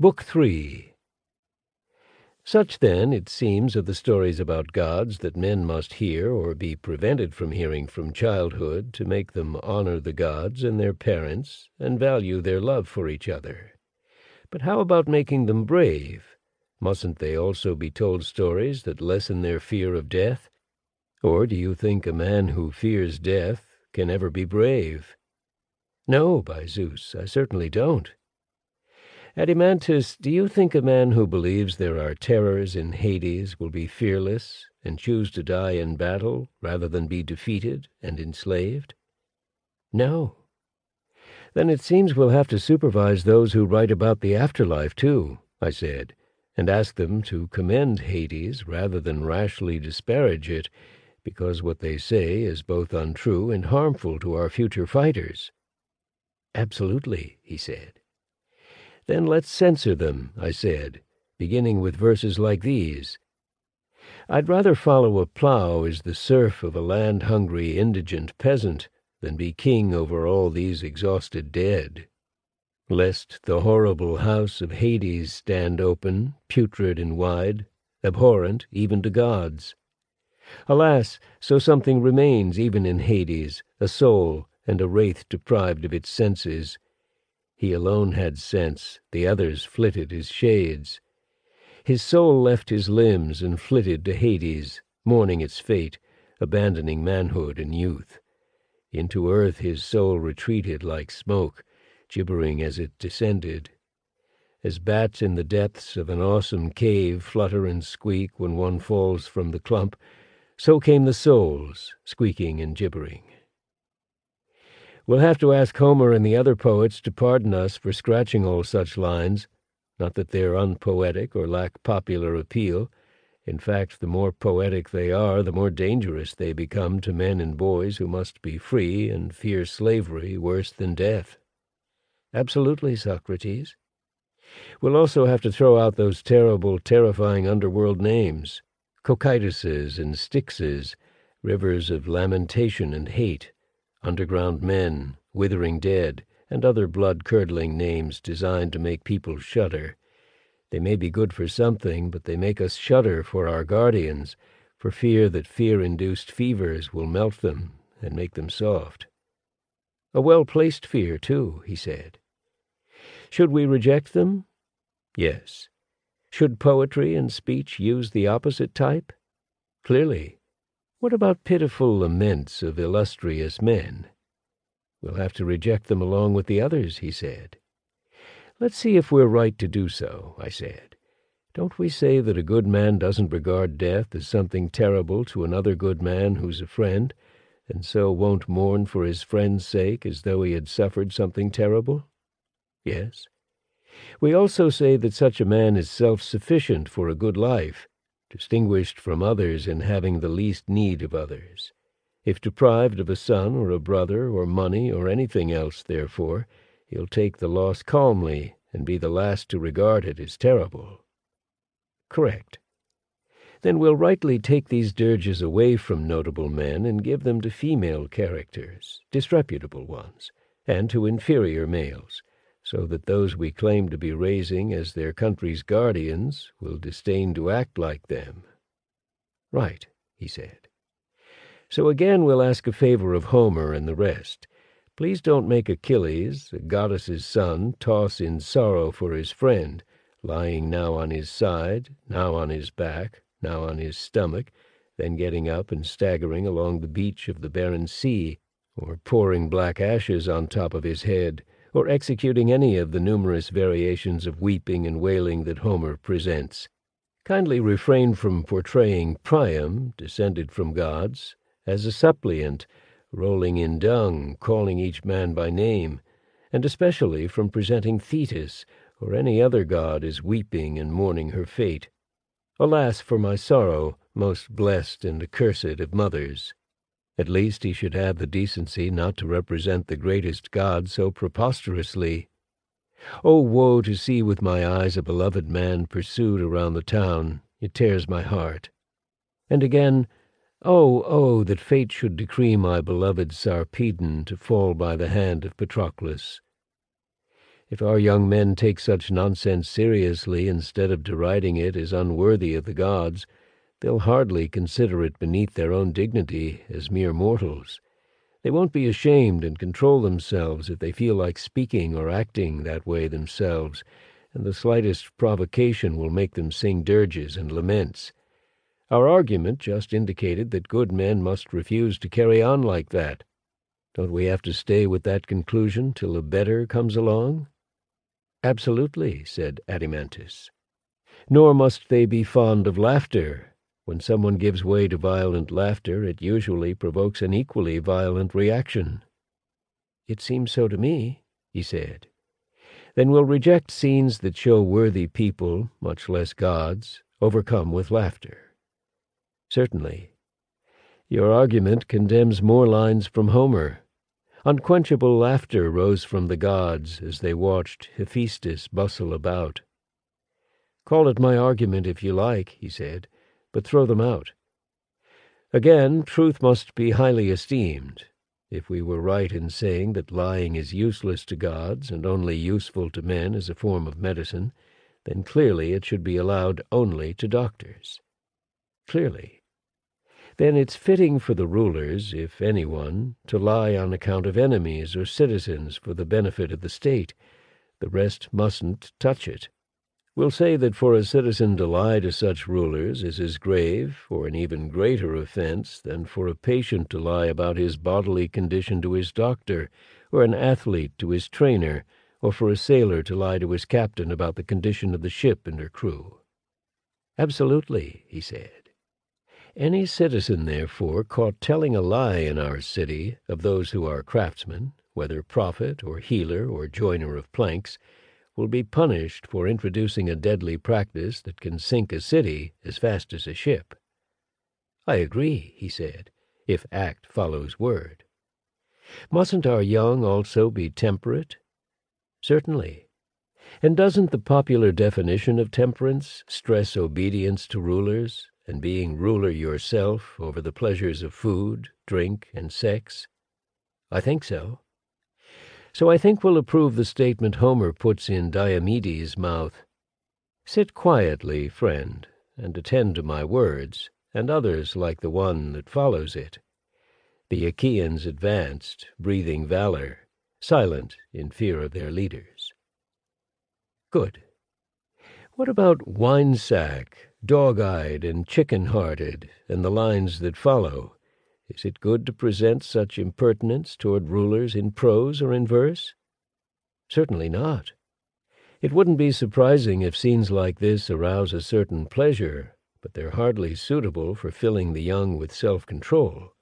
Book 3 Such, then, it seems, are the stories about gods that men must hear or be prevented from hearing from childhood to make them honor the gods and their parents and value their love for each other. But how about making them brave? Mustn't they also be told stories that lessen their fear of death? Or do you think a man who fears death can ever be brave? No, by Zeus, I certainly don't. Adeimantus, do you think a man who believes there are terrors in Hades will be fearless and choose to die in battle rather than be defeated and enslaved? No. Then it seems we'll have to supervise those who write about the afterlife, too, I said, and ask them to commend Hades rather than rashly disparage it, because what they say is both untrue and harmful to our future fighters. Absolutely, he said. Then let's censor them, I said, beginning with verses like these. I'd rather follow a plough as the serf of a land-hungry, indigent peasant than be king over all these exhausted dead. Lest the horrible house of Hades stand open, putrid and wide, abhorrent even to gods. Alas, so something remains even in Hades, a soul and a wraith deprived of its senses. He alone had sense, the others flitted as shades. His soul left his limbs and flitted to Hades, mourning its fate, abandoning manhood and youth. Into earth his soul retreated like smoke, gibbering as it descended. As bats in the depths of an awesome cave flutter and squeak when one falls from the clump, so came the souls, squeaking and gibbering. We'll have to ask Homer and the other poets to pardon us for scratching all such lines. Not that they're unpoetic or lack popular appeal. In fact, the more poetic they are, the more dangerous they become to men and boys who must be free and fear slavery worse than death. Absolutely, Socrates. We'll also have to throw out those terrible, terrifying underworld names. Cocytuses and Styxes, rivers of lamentation and hate underground men, withering dead, and other blood-curdling names designed to make people shudder. They may be good for something, but they make us shudder for our guardians, for fear that fear-induced fevers will melt them and make them soft. A well-placed fear, too, he said. Should we reject them? Yes. Should poetry and speech use the opposite type? Clearly. What about pitiful laments of illustrious men? We'll have to reject them along with the others, he said. Let's see if we're right to do so, I said. Don't we say that a good man doesn't regard death as something terrible to another good man who's a friend, and so won't mourn for his friend's sake as though he had suffered something terrible? Yes. We also say that such a man is self-sufficient for a good life, distinguished from others in having the least need of others. If deprived of a son or a brother or money or anything else, therefore, he'll take the loss calmly and be the last to regard it as terrible. Correct. Then we'll rightly take these dirges away from notable men and give them to female characters, disreputable ones, and to inferior males, so that those we claim to be raising as their country's guardians will disdain to act like them. Right, he said. So again we'll ask a favor of Homer and the rest. Please don't make Achilles, a goddess's son, toss in sorrow for his friend, lying now on his side, now on his back, now on his stomach, then getting up and staggering along the beach of the barren sea, or pouring black ashes on top of his head, or executing any of the numerous variations of weeping and wailing that Homer presents. Kindly refrain from portraying Priam, descended from gods, as a suppliant, rolling in dung, calling each man by name, and especially from presenting Thetis or any other god as weeping and mourning her fate. Alas for my sorrow, most blessed and accursed of mothers! At least he should have the decency not to represent the greatest God so preposterously. Oh, woe to see with my eyes a beloved man pursued around the town. It tears my heart. And again, oh, oh, that fate should decree my beloved Sarpedon to fall by the hand of Patroclus. If our young men take such nonsense seriously instead of deriding it as unworthy of the gods, they'll hardly consider it beneath their own dignity as mere mortals. They won't be ashamed and control themselves if they feel like speaking or acting that way themselves, and the slightest provocation will make them sing dirges and laments. Our argument just indicated that good men must refuse to carry on like that. Don't we have to stay with that conclusion till a better comes along? Absolutely, said Adeimantus. Nor must they be fond of laughter. When someone gives way to violent laughter, it usually provokes an equally violent reaction. It seems so to me, he said. Then we'll reject scenes that show worthy people, much less gods, overcome with laughter. Certainly. Your argument condemns more lines from Homer. Unquenchable laughter rose from the gods as they watched Hephaestus bustle about. Call it my argument if you like, he said, but throw them out. Again, truth must be highly esteemed. If we were right in saying that lying is useless to gods and only useful to men as a form of medicine, then clearly it should be allowed only to doctors. Clearly. Then it's fitting for the rulers, if anyone, to lie on account of enemies or citizens for the benefit of the state. The rest mustn't touch it. We'll say that for a citizen to lie to such rulers is as grave, or an even greater offense, than for a patient to lie about his bodily condition to his doctor, or an athlete to his trainer, or for a sailor to lie to his captain about the condition of the ship and her crew. Absolutely, he said. Any citizen, therefore, caught telling a lie in our city of those who are craftsmen, whether prophet or healer or joiner of planks, will be punished for introducing a deadly practice that can sink a city as fast as a ship. I agree, he said, if act follows word. Mustn't our young also be temperate? Certainly. And doesn't the popular definition of temperance stress obedience to rulers and being ruler yourself over the pleasures of food, drink, and sex? I think so. So I think we'll approve the statement Homer puts in Diomedes' mouth. Sit quietly, friend, and attend to my words, and others like the one that follows it. The Achaeans advanced, breathing valor, silent in fear of their leaders. Good. What about wine-sack, dog-eyed and chicken-hearted, and the lines that follow? Is it good to present such impertinence toward rulers in prose or in verse? Certainly not. It wouldn't be surprising if scenes like this arouse a certain pleasure, but they're hardly suitable for filling the young with self-control.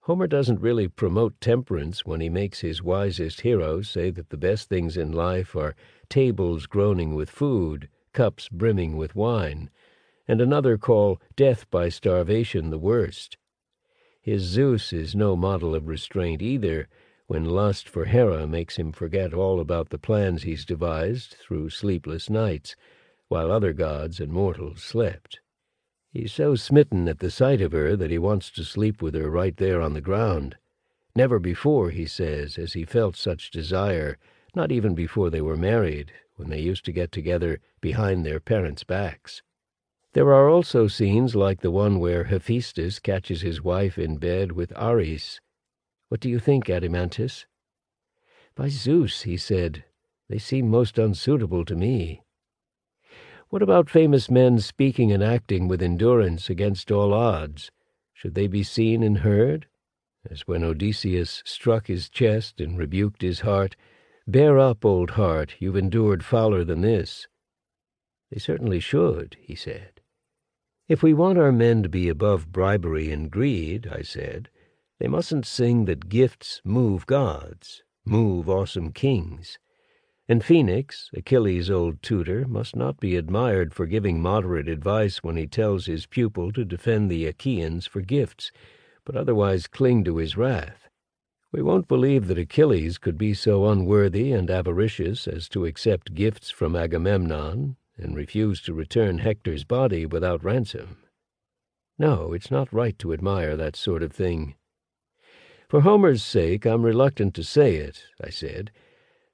Homer doesn't really promote temperance when he makes his wisest heroes say that the best things in life are tables groaning with food, cups brimming with wine, and another call death by starvation the worst. His Zeus is no model of restraint either, when lust for Hera makes him forget all about the plans he's devised through sleepless nights, while other gods and mortals slept. He's so smitten at the sight of her that he wants to sleep with her right there on the ground. Never before, he says, has he felt such desire, not even before they were married, when they used to get together behind their parents' backs. There are also scenes like the one where Hephaestus catches his wife in bed with Ares. What do you think, Adeimantus? By Zeus, he said, they seem most unsuitable to me. What about famous men speaking and acting with endurance against all odds? Should they be seen and heard? As when Odysseus struck his chest and rebuked his heart, Bear up, old heart, you've endured fouler than this. They certainly should, he said. If we want our men to be above bribery and greed, I said, they mustn't sing that gifts move gods, move awesome kings. And Phoenix, Achilles' old tutor, must not be admired for giving moderate advice when he tells his pupil to defend the Achaeans for gifts, but otherwise cling to his wrath. We won't believe that Achilles could be so unworthy and avaricious as to accept gifts from Agamemnon and refused to return Hector's body without ransom. No, it's not right to admire that sort of thing. For Homer's sake, I'm reluctant to say it, I said,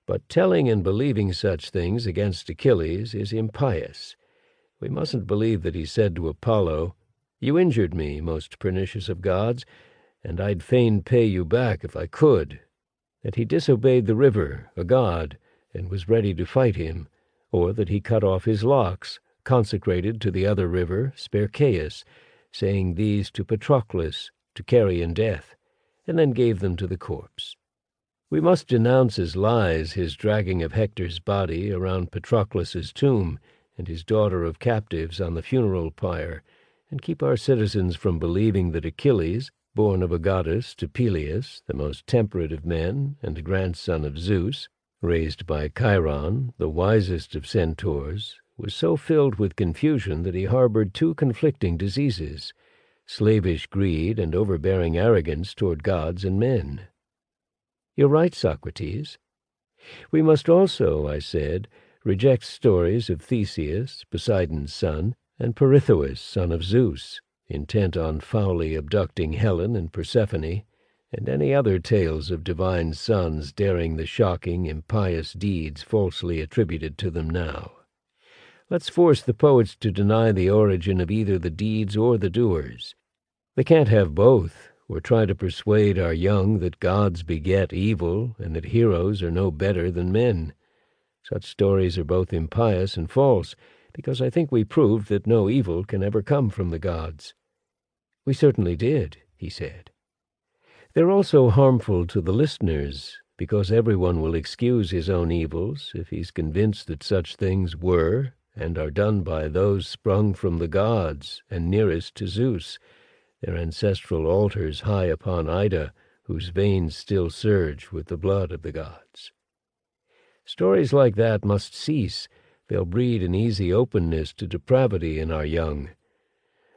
But telling and believing such things against Achilles is impious. We mustn't believe that he said to Apollo, You injured me, most pernicious of gods, and I'd fain pay you back if I could. That he disobeyed the river, a god, and was ready to fight him, or that he cut off his locks, consecrated to the other river, Spercheius, saying these to Patroclus to carry in death, and then gave them to the corpse. We must denounce as lies his dragging of Hector's body around Patroclus's tomb and his daughter of captives on the funeral pyre, and keep our citizens from believing that Achilles, born of a goddess to Peleus, the most temperate of men, and grandson of Zeus, raised by Chiron, the wisest of centaurs, was so filled with confusion that he harbored two conflicting diseases slavish greed and overbearing arrogance toward gods and men. You're right, Socrates. We must also, I said, reject stories of Theseus, Poseidon's son, and Pirithous, son of Zeus, intent on foully abducting Helen and Persephone, and any other tales of divine sons daring the shocking, impious deeds falsely attributed to them now. Let's force the poets to deny the origin of either the deeds or the doers. They can't have both, or try to persuade our young that gods beget evil and that heroes are no better than men. Such stories are both impious and false, because I think we proved that no evil can ever come from the gods. We certainly did, he said. They're also harmful to the listeners, because everyone will excuse his own evils if he's convinced that such things were and are done by those sprung from the gods and nearest to Zeus, their ancestral altars high upon Ida, whose veins still surge with the blood of the gods. Stories like that must cease. They'll breed an easy openness to depravity in our young.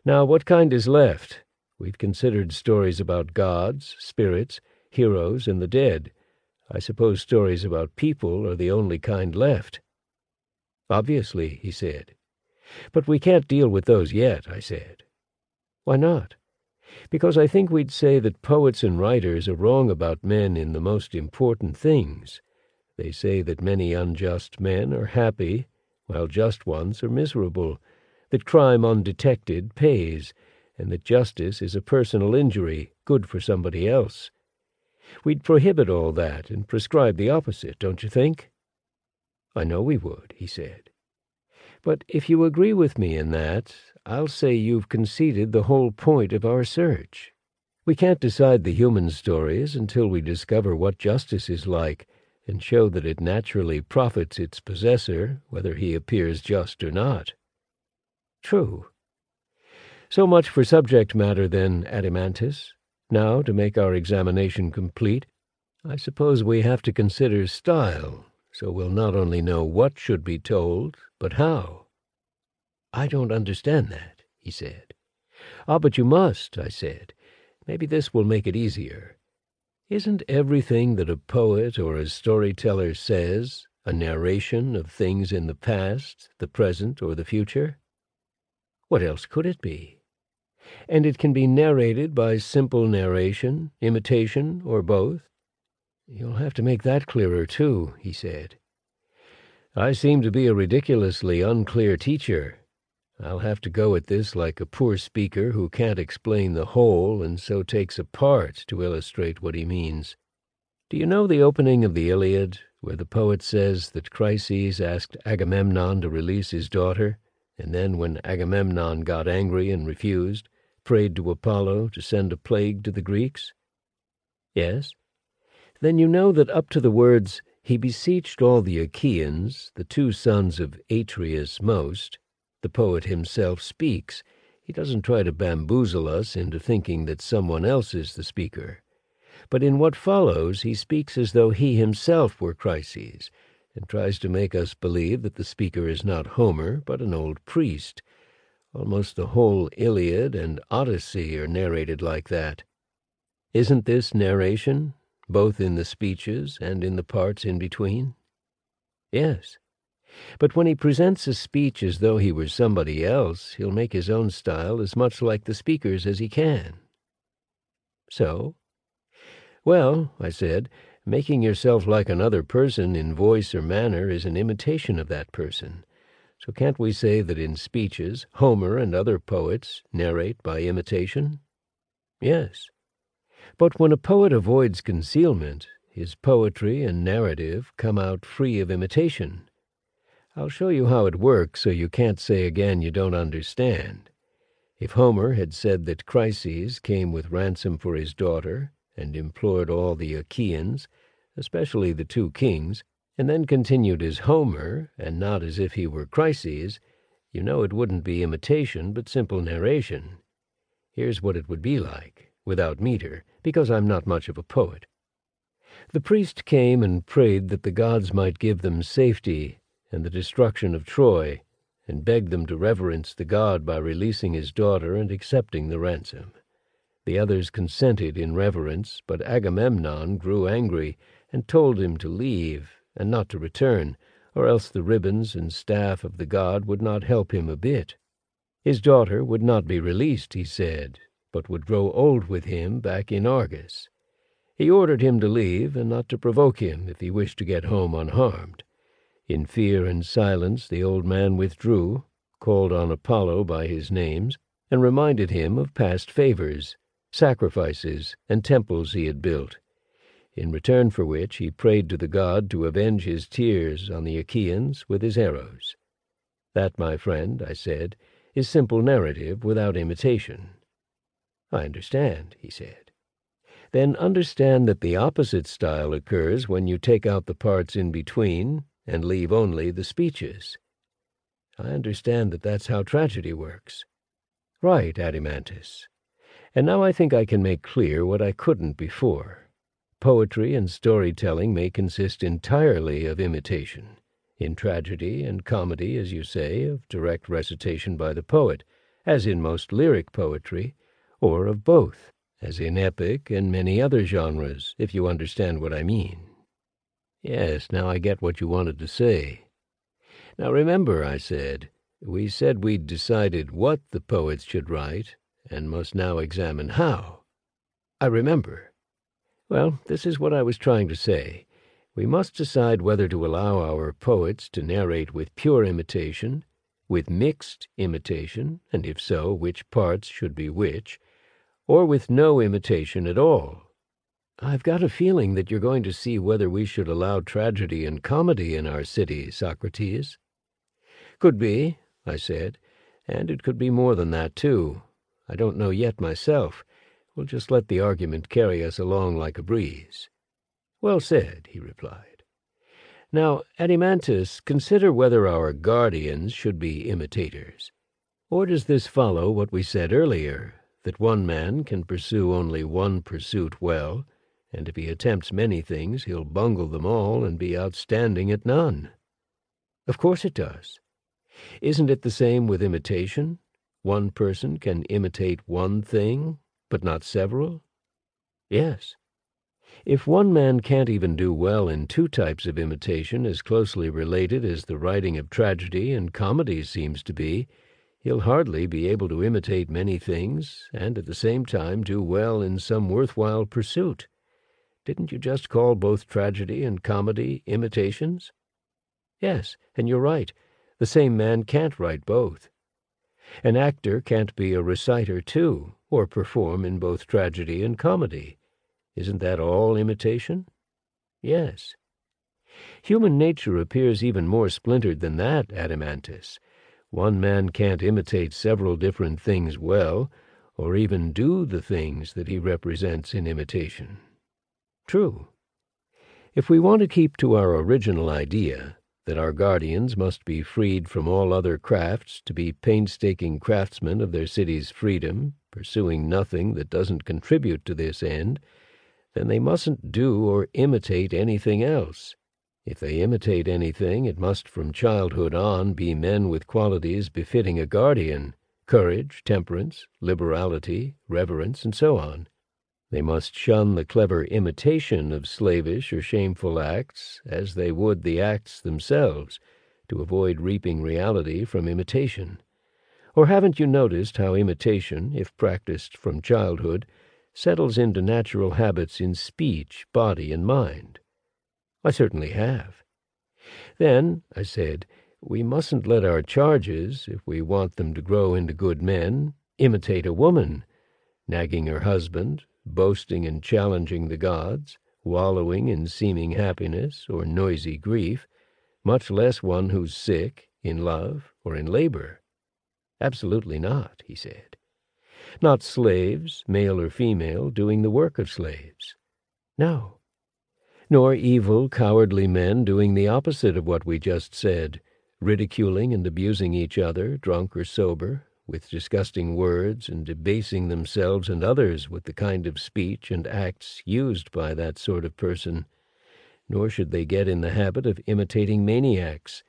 Now, what kind is left? We've considered stories about gods, spirits, heroes, and the dead. I suppose stories about people are the only kind left. Obviously, he said. But we can't deal with those yet, I said. Why not? Because I think we'd say that poets and writers are wrong about men in the most important things. They say that many unjust men are happy, while just ones are miserable, that crime undetected pays, and that justice is a personal injury, good for somebody else. We'd prohibit all that and prescribe the opposite, don't you think? I know we would, he said. But if you agree with me in that, I'll say you've conceded the whole point of our search. We can't decide the human stories until we discover what justice is like and show that it naturally profits its possessor, whether he appears just or not. True. So much for subject matter, then, Adeimantus. Now, to make our examination complete, I suppose we have to consider style so we'll not only know what should be told, but how. I don't understand that, he said. Ah, but you must, I said. Maybe this will make it easier. Isn't everything that a poet or a storyteller says a narration of things in the past, the present, or the future? What else could it be? And it can be narrated by simple narration, imitation, or both. You'll have to make that clearer, too, he said. I seem to be a ridiculously unclear teacher. I'll have to go at this like a poor speaker who can't explain the whole and so takes a part to illustrate what he means. Do you know the opening of the Iliad, where the poet says that Chryses asked Agamemnon to release his daughter, and then when Agamemnon got angry and refused, prayed to Apollo to send a plague to the Greeks? Yes then you know that up to the words, He beseeched all the Achaeans, the two sons of Atreus most, the poet himself speaks. He doesn't try to bamboozle us into thinking that someone else is the speaker. But in what follows, he speaks as though he himself were Chryses, and tries to make us believe that the speaker is not Homer, but an old priest. Almost the whole Iliad and Odyssey are narrated like that. Isn't this narration, both in the speeches and in the parts in between? Yes. But when he presents a speech as though he were somebody else, he'll make his own style as much like the speaker's as he can. So? Well, I said, Making yourself like another person in voice or manner is an imitation of that person. So can't we say that in speeches Homer and other poets narrate by imitation? Yes. But when a poet avoids concealment, his poetry and narrative come out free of imitation. I'll show you how it works so you can't say again you don't understand. If Homer had said that Chryses came with ransom for his daughter, and implored all the Achaeans, especially the two kings, and then continued as Homer, and not as if he were Chryses, you know it wouldn't be imitation, but simple narration. Here's what it would be like, without meter, because I'm not much of a poet. The priest came and prayed that the gods might give them safety and the destruction of Troy, and begged them to reverence the god by releasing his daughter and accepting the ransom. The others consented in reverence, but Agamemnon grew angry and told him to leave and not to return, or else the ribbons and staff of the god would not help him a bit. His daughter would not be released, he said, but would grow old with him back in Argos. He ordered him to leave and not to provoke him if he wished to get home unharmed. In fear and silence the old man withdrew, called on Apollo by his names, and reminded him of past favors, sacrifices, and temples he had built, in return for which he prayed to the god to avenge his tears on the Achaeans with his arrows. That, my friend, I said, is simple narrative without imitation. I understand, he said. Then understand that the opposite style occurs when you take out the parts in between and leave only the speeches. I understand that that's how tragedy works. Right, Adeimantus. And now I think I can make clear what I couldn't before. Poetry and storytelling may consist entirely of imitation. In tragedy and comedy, as you say, of direct recitation by the poet, as in most lyric poetry, or of both, as in epic and many other genres, if you understand what I mean. Yes, now I get what you wanted to say. Now remember, I said, we said we'd decided what the poets should write, and must now examine how. I remember. Well, this is what I was trying to say. We must decide whether to allow our poets to narrate with pure imitation, with mixed imitation, and if so, which parts should be which, or with no imitation at all, I've got a feeling that you're going to see whether we should allow tragedy and comedy in our city, Socrates. Could be, I said, and it could be more than that, too. I don't know yet myself. We'll just let the argument carry us along like a breeze. Well said, he replied. Now, Adeimantus, consider whether our guardians should be imitators. Or does this follow what we said earlier, that one man can pursue only one pursuit well, and if he attempts many things, he'll bungle them all and be outstanding at none. Of course it does. Isn't it the same with imitation? One person can imitate one thing, but not several? Yes. If one man can't even do well in two types of imitation as closely related as the writing of tragedy and comedy seems to be, he'll hardly be able to imitate many things and at the same time do well in some worthwhile pursuit. Didn't you just call both tragedy and comedy imitations? Yes, and you're right. The same man can't write both. An actor can't be a reciter too, or perform in both tragedy and comedy. Isn't that all imitation? Yes. Human nature appears even more splintered than that, Adeimantus. One man can't imitate several different things well, or even do the things that he represents in imitation. True. If we want to keep to our original idea, that our guardians must be freed from all other crafts to be painstaking craftsmen of their city's freedom, pursuing nothing that doesn't contribute to this end, then they mustn't do or imitate anything else. If they imitate anything, it must from childhood on be men with qualities befitting a guardian, courage, temperance, liberality, reverence, and so on. They must shun the clever imitation of slavish or shameful acts as they would the acts themselves, to avoid reaping reality from imitation. Or haven't you noticed how imitation, if practiced from childhood, settles into natural habits in speech, body, and mind? I certainly have. Then, I said, we mustn't let our charges, if we want them to grow into good men, imitate a woman, nagging her husband, boasting and challenging the gods, wallowing in seeming happiness or noisy grief, much less one who's sick, in love, or in labor. Absolutely not, he said. Not slaves, male or female, doing the work of slaves. No. Nor evil, cowardly men doing the opposite of what we just said, ridiculing and abusing each other, drunk or sober, with disgusting words, and debasing themselves and others with the kind of speech and acts used by that sort of person. Nor should they get in the habit of imitating maniacs.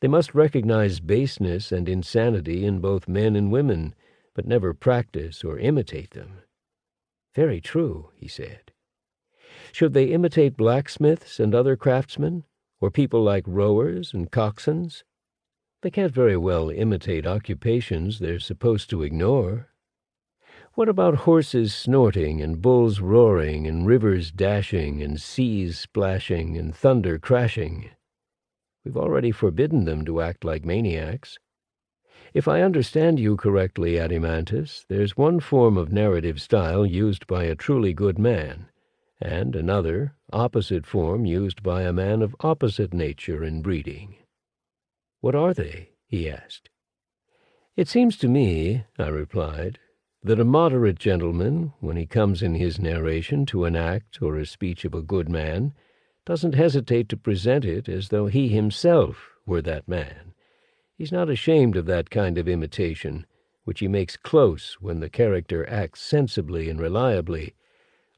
They must recognize baseness and insanity in both men and women, but never practice or imitate them. Very true, he said. Should they imitate blacksmiths and other craftsmen, or people like rowers and coxswains? They can't very well imitate occupations they're supposed to ignore. What about horses snorting and bulls roaring and rivers dashing and seas splashing and thunder crashing? We've already forbidden them to act like maniacs. If I understand you correctly, Adeimantus, there's one form of narrative style used by a truly good man, and another, opposite form used by a man of opposite nature and breeding. What are they? he asked. It seems to me, I replied, that a moderate gentleman, when he comes in his narration to an act or a speech of a good man, doesn't hesitate to present it as though he himself were that man. He's not ashamed of that kind of imitation, which he makes close when the character acts sensibly and reliably,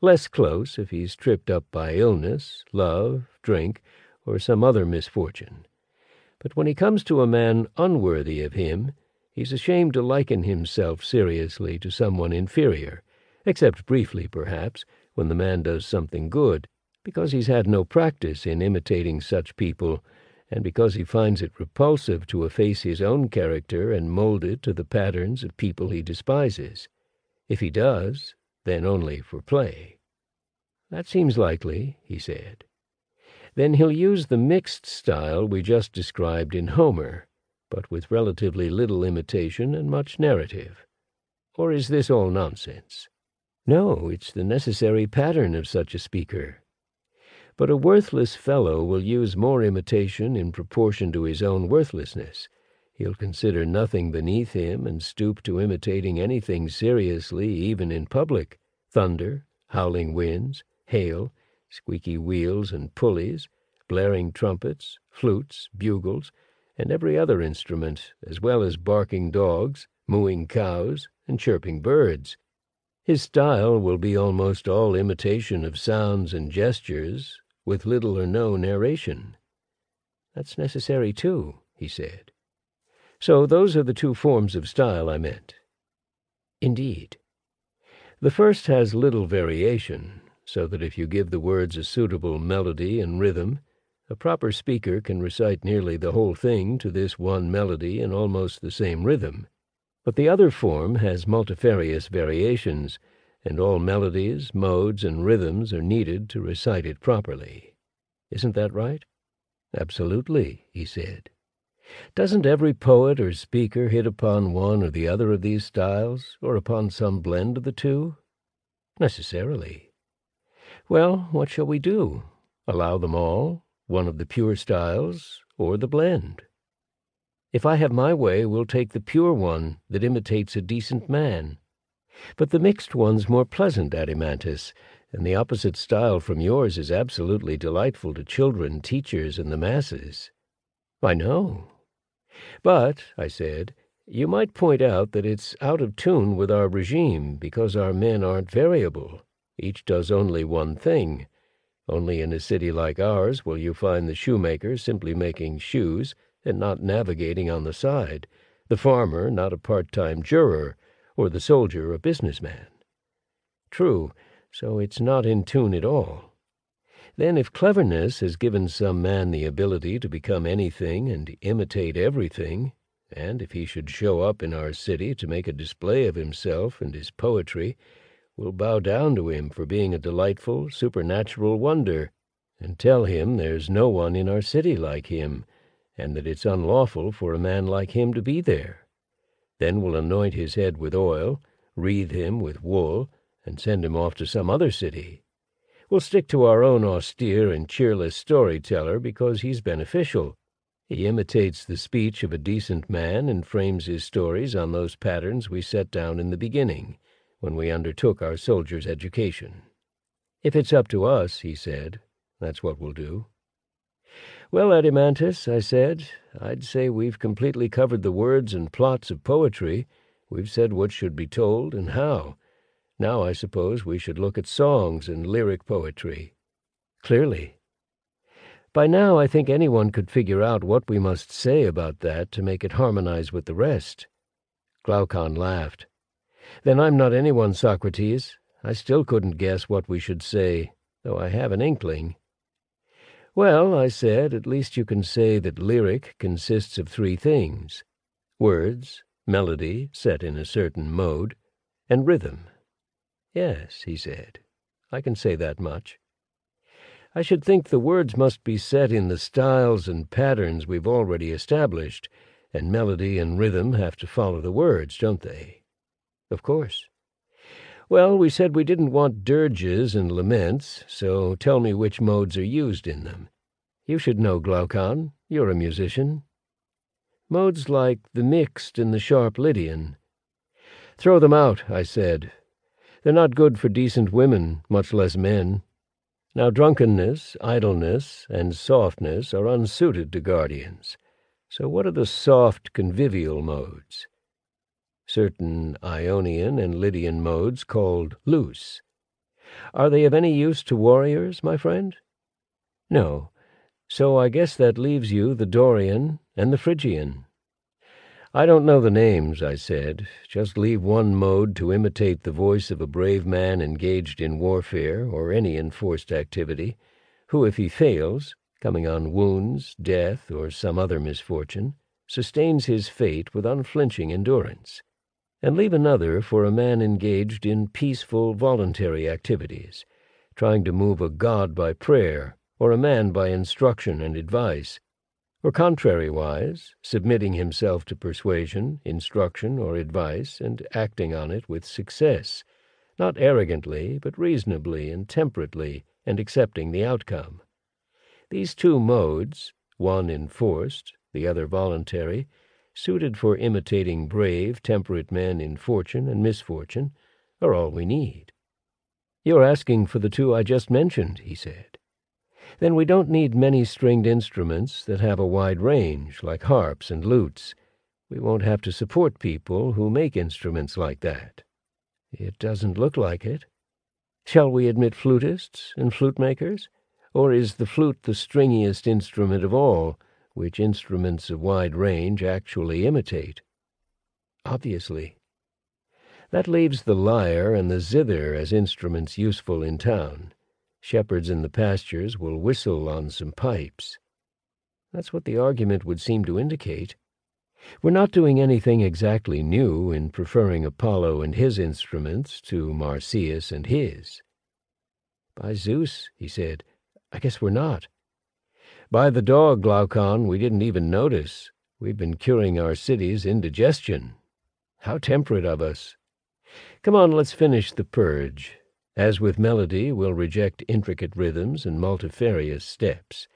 less close if he's tripped up by illness, love, drink, or some other misfortune. But when he comes to a man unworthy of him, he's ashamed to liken himself seriously to someone inferior, except briefly, perhaps, when the man does something good, because he's had no practice in imitating such people, and because he finds it repulsive to efface his own character and mold it to the patterns of people he despises. If he does, then only for play. That seems likely, he said then he'll use the mixed style we just described in Homer, but with relatively little imitation and much narrative. Or is this all nonsense? No, it's the necessary pattern of such a speaker. But a worthless fellow will use more imitation in proportion to his own worthlessness. He'll consider nothing beneath him and stoop to imitating anything seriously, even in public thunder, howling winds, hail, squeaky wheels and pulleys, blaring trumpets, flutes, bugles, and every other instrument, as well as barking dogs, mooing cows, and chirping birds. His style will be almost all imitation of sounds and gestures, with little or no narration. That's necessary, too, he said. So those are the two forms of style I meant. Indeed. The first has little variation, so that if you give the words a suitable melody and rhythm, a proper speaker can recite nearly the whole thing to this one melody in almost the same rhythm. But the other form has multifarious variations, and all melodies, modes, and rhythms are needed to recite it properly. Isn't that right? Absolutely, he said. Doesn't every poet or speaker hit upon one or the other of these styles, or upon some blend of the two? Necessarily. Well, what shall we do? Allow them all, one of the pure styles, or the blend? If I have my way, we'll take the pure one that imitates a decent man. But the mixed one's more pleasant, Adeimantus, and the opposite style from yours is absolutely delightful to children, teachers, and the masses. I know. But, I said, you might point out that it's out of tune with our regime because our men aren't variable. Each does only one thing. Only in a city like ours will you find the shoemaker simply making shoes and not navigating on the side, the farmer not a part-time juror, or the soldier a businessman. True, so it's not in tune at all. Then if cleverness has given some man the ability to become anything and imitate everything, and if he should show up in our city to make a display of himself and his poetry, will bow down to him for being a delightful, supernatural wonder, and tell him there's no one in our city like him, and that it's unlawful for a man like him to be there. Then we'll anoint his head with oil, wreathe him with wool, and send him off to some other city. We'll stick to our own austere and cheerless storyteller because he's beneficial. He imitates the speech of a decent man and frames his stories on those patterns we set down in the beginning, when we undertook our soldier's education. If it's up to us, he said, that's what we'll do. Well, Adeimantus, I said, I'd say we've completely covered the words and plots of poetry. We've said what should be told and how. Now I suppose we should look at songs and lyric poetry. Clearly. By now I think anyone could figure out what we must say about that to make it harmonize with the rest. Glaucon laughed. Then I'm not anyone, Socrates. I still couldn't guess what we should say, though I have an inkling. Well, I said, at least you can say that lyric consists of three things words, melody, set in a certain mode, and rhythm. Yes, he said, I can say that much. I should think the words must be set in the styles and patterns we've already established, and melody and rhythm have to follow the words, don't they? Of course. Well, we said we didn't want dirges and laments, so tell me which modes are used in them. You should know, Glaucon. You're a musician. Modes like the mixed and the sharp Lydian. Throw them out, I said. They're not good for decent women, much less men. Now drunkenness, idleness, and softness are unsuited to guardians. So what are the soft, convivial modes? Certain Ionian and Lydian modes called loose. Are they of any use to warriors, my friend? No. So I guess that leaves you the Dorian and the Phrygian. I don't know the names, I said. Just leave one mode to imitate the voice of a brave man engaged in warfare or any enforced activity, who, if he fails, coming on wounds, death, or some other misfortune, sustains his fate with unflinching endurance and leave another for a man engaged in peaceful, voluntary activities, trying to move a god by prayer or a man by instruction and advice, or contrariwise, submitting himself to persuasion, instruction, or advice, and acting on it with success, not arrogantly, but reasonably and temperately, and accepting the outcome. These two modes, one enforced, the other voluntary, suited for imitating brave, temperate men in fortune and misfortune, are all we need. You're asking for the two I just mentioned, he said. Then we don't need many stringed instruments that have a wide range, like harps and lutes. We won't have to support people who make instruments like that. It doesn't look like it. Shall we admit flutists and flute makers? Or is the flute the stringiest instrument of all, which instruments of wide range actually imitate. Obviously. That leaves the lyre and the zither as instruments useful in town. Shepherds in the pastures will whistle on some pipes. That's what the argument would seem to indicate. We're not doing anything exactly new in preferring Apollo and his instruments to Marsyas and his. By Zeus, he said, I guess we're not. By the dog, Glaucon, we didn't even notice. We've been curing our city's indigestion. How temperate of us. Come on, let's finish the purge. As with melody, we'll reject intricate rhythms and multifarious steps.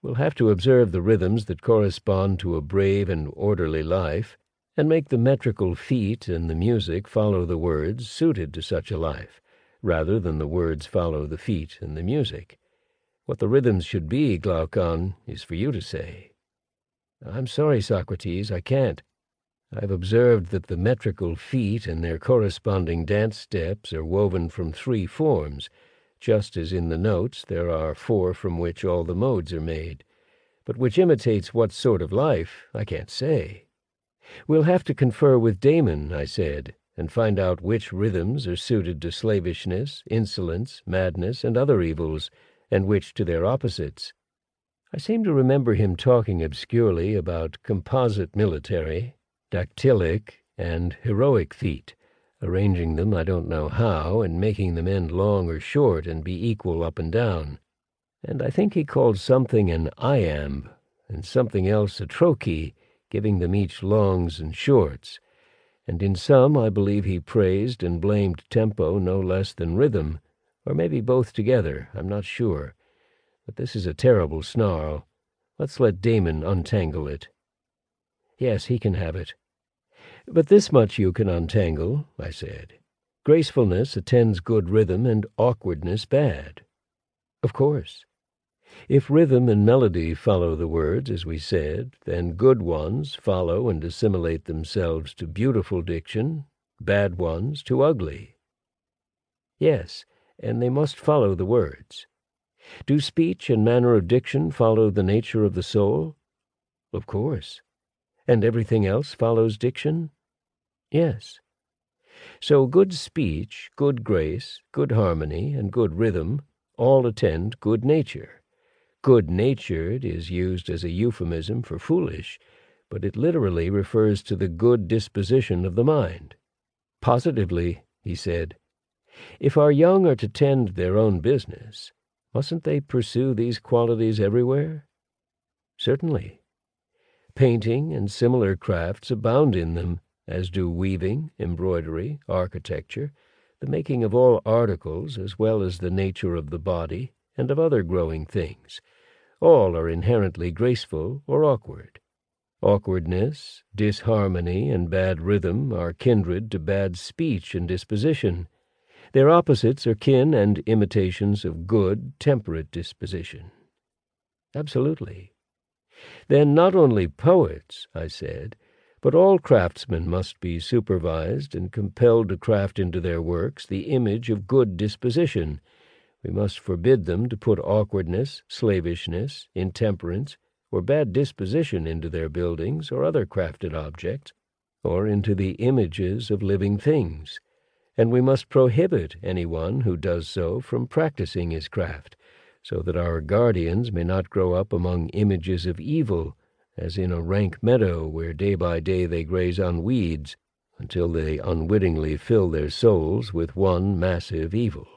We'll have to observe the rhythms that correspond to a brave and orderly life, and make the metrical feet and the music follow the words suited to such a life, rather than the words follow the feet and the music. What the rhythms should be, Glaucon, is for you to say. I'm sorry, Socrates, I can't. I've observed that the metrical feet and their corresponding dance steps are woven from three forms, just as in the notes there are four from which all the modes are made. But which imitates what sort of life, I can't say. We'll have to confer with Damon, I said, and find out which rhythms are suited to slavishness, insolence, madness, and other evils, and which to their opposites. I seem to remember him talking obscurely about composite military, dactylic, and heroic feet, arranging them I don't know how, and making them end long or short and be equal up and down. and I think he called something an iamb, and something else a trochee, giving them each longs and shorts, and in some I believe he praised and blamed tempo no less than rhythm, or maybe both together, I'm not sure. But this is a terrible snarl. Let's let Damon untangle it. Yes, he can have it. But this much you can untangle, I said. Gracefulness attends good rhythm and awkwardness bad. Of course. If rhythm and melody follow the words, as we said, then good ones follow and assimilate themselves to beautiful diction, bad ones to ugly. Yes, and they must follow the words. Do speech and manner of diction follow the nature of the soul? Of course. And everything else follows diction? Yes. So good speech, good grace, good harmony, and good rhythm all attend good nature. Good-natured is used as a euphemism for foolish, but it literally refers to the good disposition of the mind. Positively, he said, if our young are to tend their own business, mustn't they pursue these qualities everywhere? Certainly. Painting and similar crafts abound in them, as do weaving, embroidery, architecture, the making of all articles, as well as the nature of the body and of other growing things, all are inherently graceful or awkward. Awkwardness, disharmony, and bad rhythm are kindred to bad speech and disposition. Their opposites are kin and imitations of good, temperate disposition. Absolutely. Then not only poets, I said, but all craftsmen must be supervised and compelled to craft into their works the image of good disposition, we must forbid them to put awkwardness, slavishness, intemperance, or bad disposition into their buildings or other crafted objects, or into the images of living things, and we must prohibit anyone who does so from practicing his craft, so that our guardians may not grow up among images of evil, as in a rank meadow where day by day they graze on weeds, until they unwittingly fill their souls with one massive evil.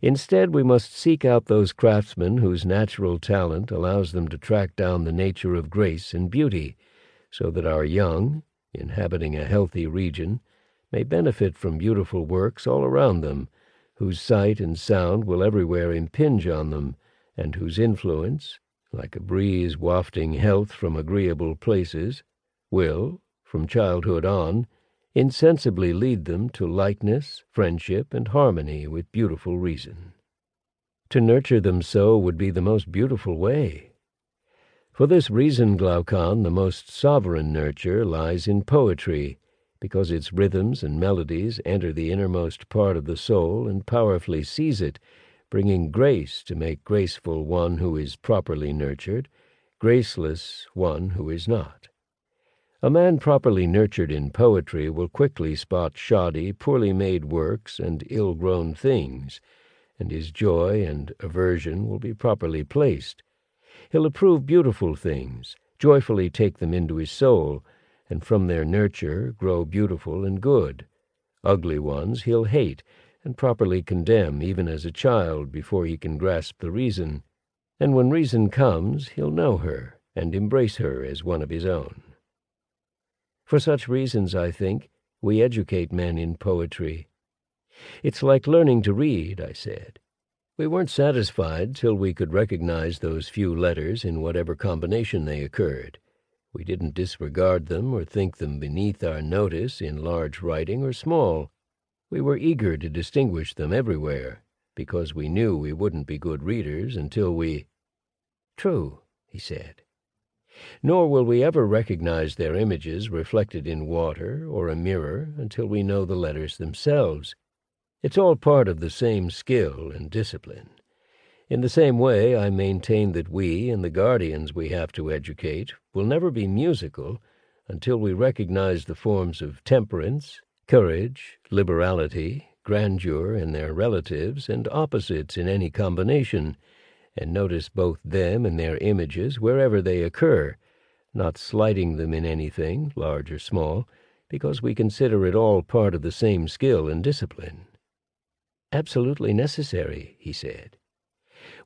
Instead, we must seek out those craftsmen whose natural talent allows them to track down the nature of grace and beauty, so that our young, inhabiting a healthy region, may benefit from beautiful works all around them, whose sight and sound will everywhere impinge on them, and whose influence, like a breeze wafting health from agreeable places, will, from childhood on, insensibly lead them to likeness, friendship, and harmony with beautiful reason. To nurture them so would be the most beautiful way. For this reason, Glaucon, the most sovereign nurture lies in poetry, because its rhythms and melodies enter the innermost part of the soul and powerfully seize it, bringing grace to make graceful one who is properly nurtured, graceless one who is not. A man properly nurtured in poetry will quickly spot shoddy, poorly made works and ill-grown things, and his joy and aversion will be properly placed. He'll approve beautiful things, joyfully take them into his soul, and from their nurture grow beautiful and good. Ugly ones he'll hate, and properly condemn even as a child before he can grasp the reason, and when reason comes he'll know her and embrace her as one of his own. For such reasons, I think, we educate men in poetry. It's like learning to read, I said. We weren't satisfied till we could recognize those few letters in whatever combination they occurred. We didn't disregard them or think them beneath our notice in large writing or small. We were eager to distinguish them everywhere, because we knew we wouldn't be good readers until we... True, he said. Nor will we ever recognize their images reflected in water or a mirror until we know the letters themselves. It's all part of the same skill and discipline. In the same way, I maintain that we and the guardians we have to educate will never be musical until we recognize the forms of temperance, courage, liberality, grandeur in their relatives, and opposites in any combination, and notice both them and their images wherever they occur, not slighting them in anything, large or small, because we consider it all part of the same skill and discipline. Absolutely necessary, he said.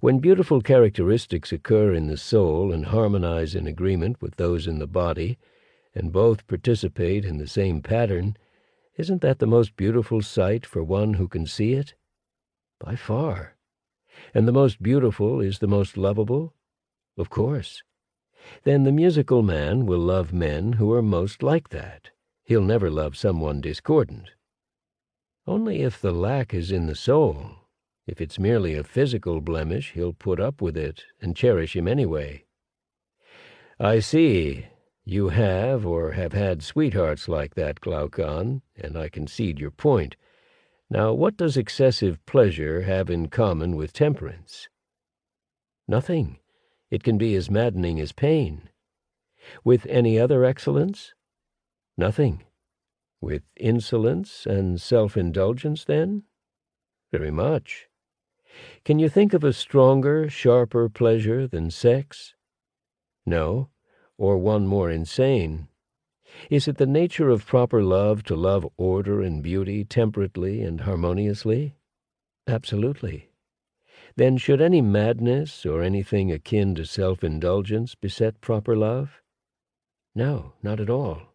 When beautiful characteristics occur in the soul and harmonize in agreement with those in the body, and both participate in the same pattern, isn't that the most beautiful sight for one who can see it? By far. And the most beautiful is the most lovable? Of course. Then the musical man will love men who are most like that. He'll never love someone discordant. Only if the lack is in the soul. If it's merely a physical blemish, he'll put up with it and cherish him anyway. I see. You have or have had sweethearts like that, Glaucon, and I concede your point. Now, what does excessive pleasure have in common with temperance? Nothing. It can be as maddening as pain. With any other excellence? Nothing. With insolence and self-indulgence, then? Very much. Can you think of a stronger, sharper pleasure than sex? No, or one more insane. Is it the nature of proper love to love order and beauty temperately and harmoniously? Absolutely. Then should any madness or anything akin to self-indulgence beset proper love? No, not at all.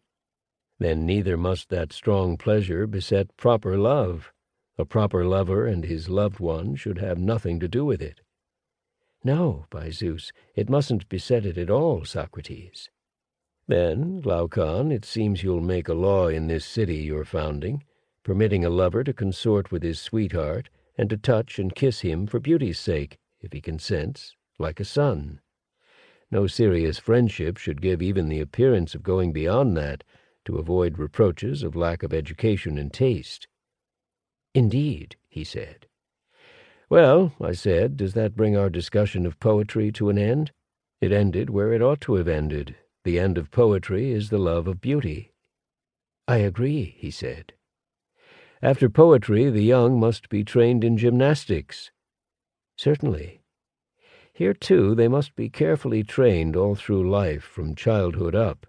Then neither must that strong pleasure beset proper love. A proper lover and his loved one should have nothing to do with it. No, by Zeus, it mustn't beset it at all, Socrates. Then, Glaucon, it seems you'll make a law in this city you're founding, permitting a lover to consort with his sweetheart and to touch and kiss him for beauty's sake, if he consents, like a son. No serious friendship should give even the appearance of going beyond that to avoid reproaches of lack of education and taste. Indeed, he said. Well, I said, does that bring our discussion of poetry to an end? It ended where it ought to have ended. The end of poetry is the love of beauty. I agree, he said. After poetry, the young must be trained in gymnastics. Certainly. Here, too, they must be carefully trained all through life, from childhood up.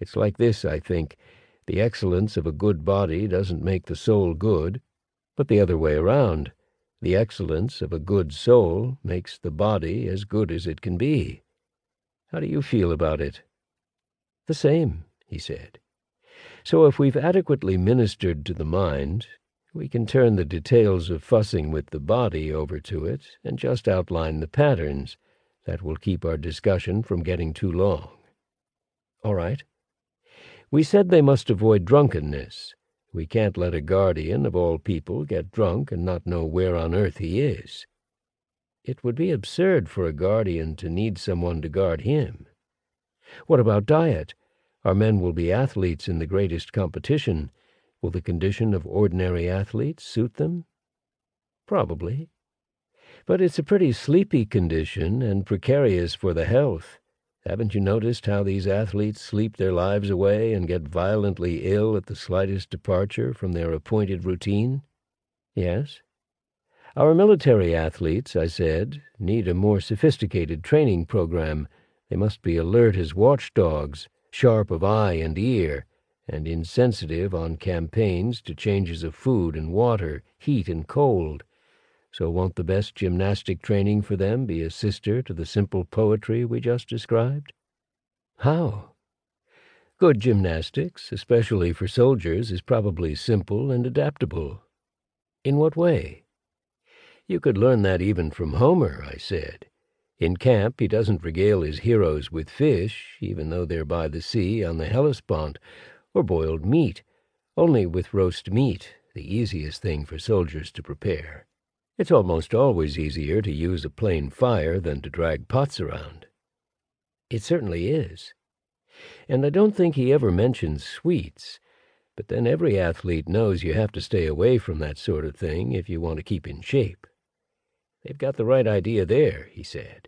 It's like this, I think. The excellence of a good body doesn't make the soul good, but the other way around. The excellence of a good soul makes the body as good as it can be. How do you feel about it? The same, he said. So if we've adequately ministered to the mind, we can turn the details of fussing with the body over to it and just outline the patterns. That will keep our discussion from getting too long. All right. We said they must avoid drunkenness. We can't let a guardian of all people get drunk and not know where on earth he is. It would be absurd for a guardian to need someone to guard him. What about diet? Our men will be athletes in the greatest competition. Will the condition of ordinary athletes suit them? Probably. But it's a pretty sleepy condition and precarious for the health. Haven't you noticed how these athletes sleep their lives away and get violently ill at the slightest departure from their appointed routine? Yes. Our military athletes, I said, need a more sophisticated training program. They must be alert as watchdogs sharp of eye and ear, and insensitive on campaigns to changes of food and water, heat and cold. So won't the best gymnastic training for them be a sister to the simple poetry we just described? How? Good gymnastics, especially for soldiers, is probably simple and adaptable. In what way? You could learn that even from Homer, I said. In camp he doesn't regale his heroes with fish, even though they're by the sea on the Hellespont, or boiled meat, only with roast meat, the easiest thing for soldiers to prepare. It's almost always easier to use a plain fire than to drag pots around. It certainly is. And I don't think he ever mentions sweets, but then every athlete knows you have to stay away from that sort of thing if you want to keep in shape. They've got the right idea there, he said.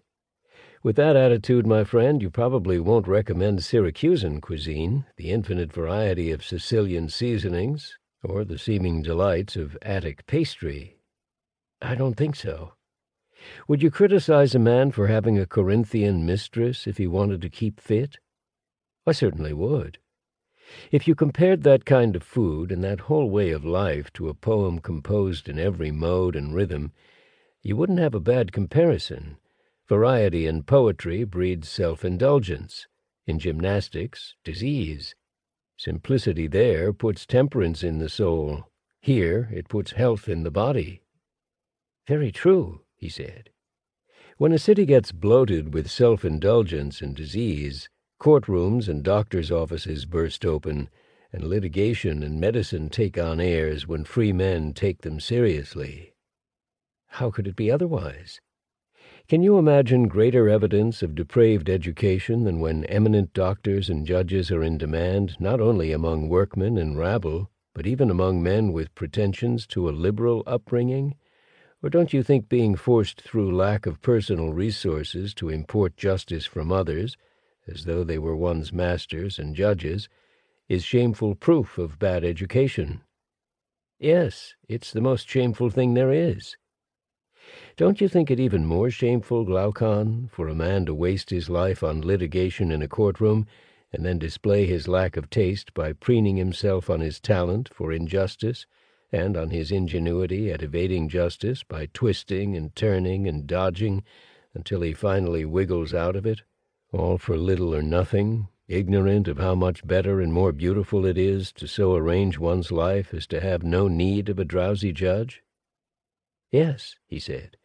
With that attitude, my friend, you probably won't recommend Syracusan cuisine, the infinite variety of Sicilian seasonings, or the seeming delights of Attic pastry. I don't think so. Would you criticize a man for having a Corinthian mistress if he wanted to keep fit? I certainly would. If you compared that kind of food and that whole way of life to a poem composed in every mode and rhythm, You wouldn't have a bad comparison. Variety in poetry breeds self-indulgence. In gymnastics, disease. Simplicity there puts temperance in the soul. Here it puts health in the body. Very true, he said. When a city gets bloated with self-indulgence and disease, courtrooms and doctors' offices burst open, and litigation and medicine take on airs when free men take them seriously. How could it be otherwise? Can you imagine greater evidence of depraved education than when eminent doctors and judges are in demand not only among workmen and rabble, but even among men with pretensions to a liberal upbringing? Or don't you think being forced through lack of personal resources to import justice from others, as though they were one's masters and judges, is shameful proof of bad education. Yes, it's the most shameful thing there is. Don't you think it even more shameful, Glaucon, for a man to waste his life on litigation in a courtroom and then display his lack of taste by preening himself on his talent for injustice and on his ingenuity at evading justice by twisting and turning and dodging until he finally wiggles out of it, all for little or nothing, ignorant of how much better and more beautiful it is to so arrange one's life as to have no need of a drowsy judge? Yes, he said,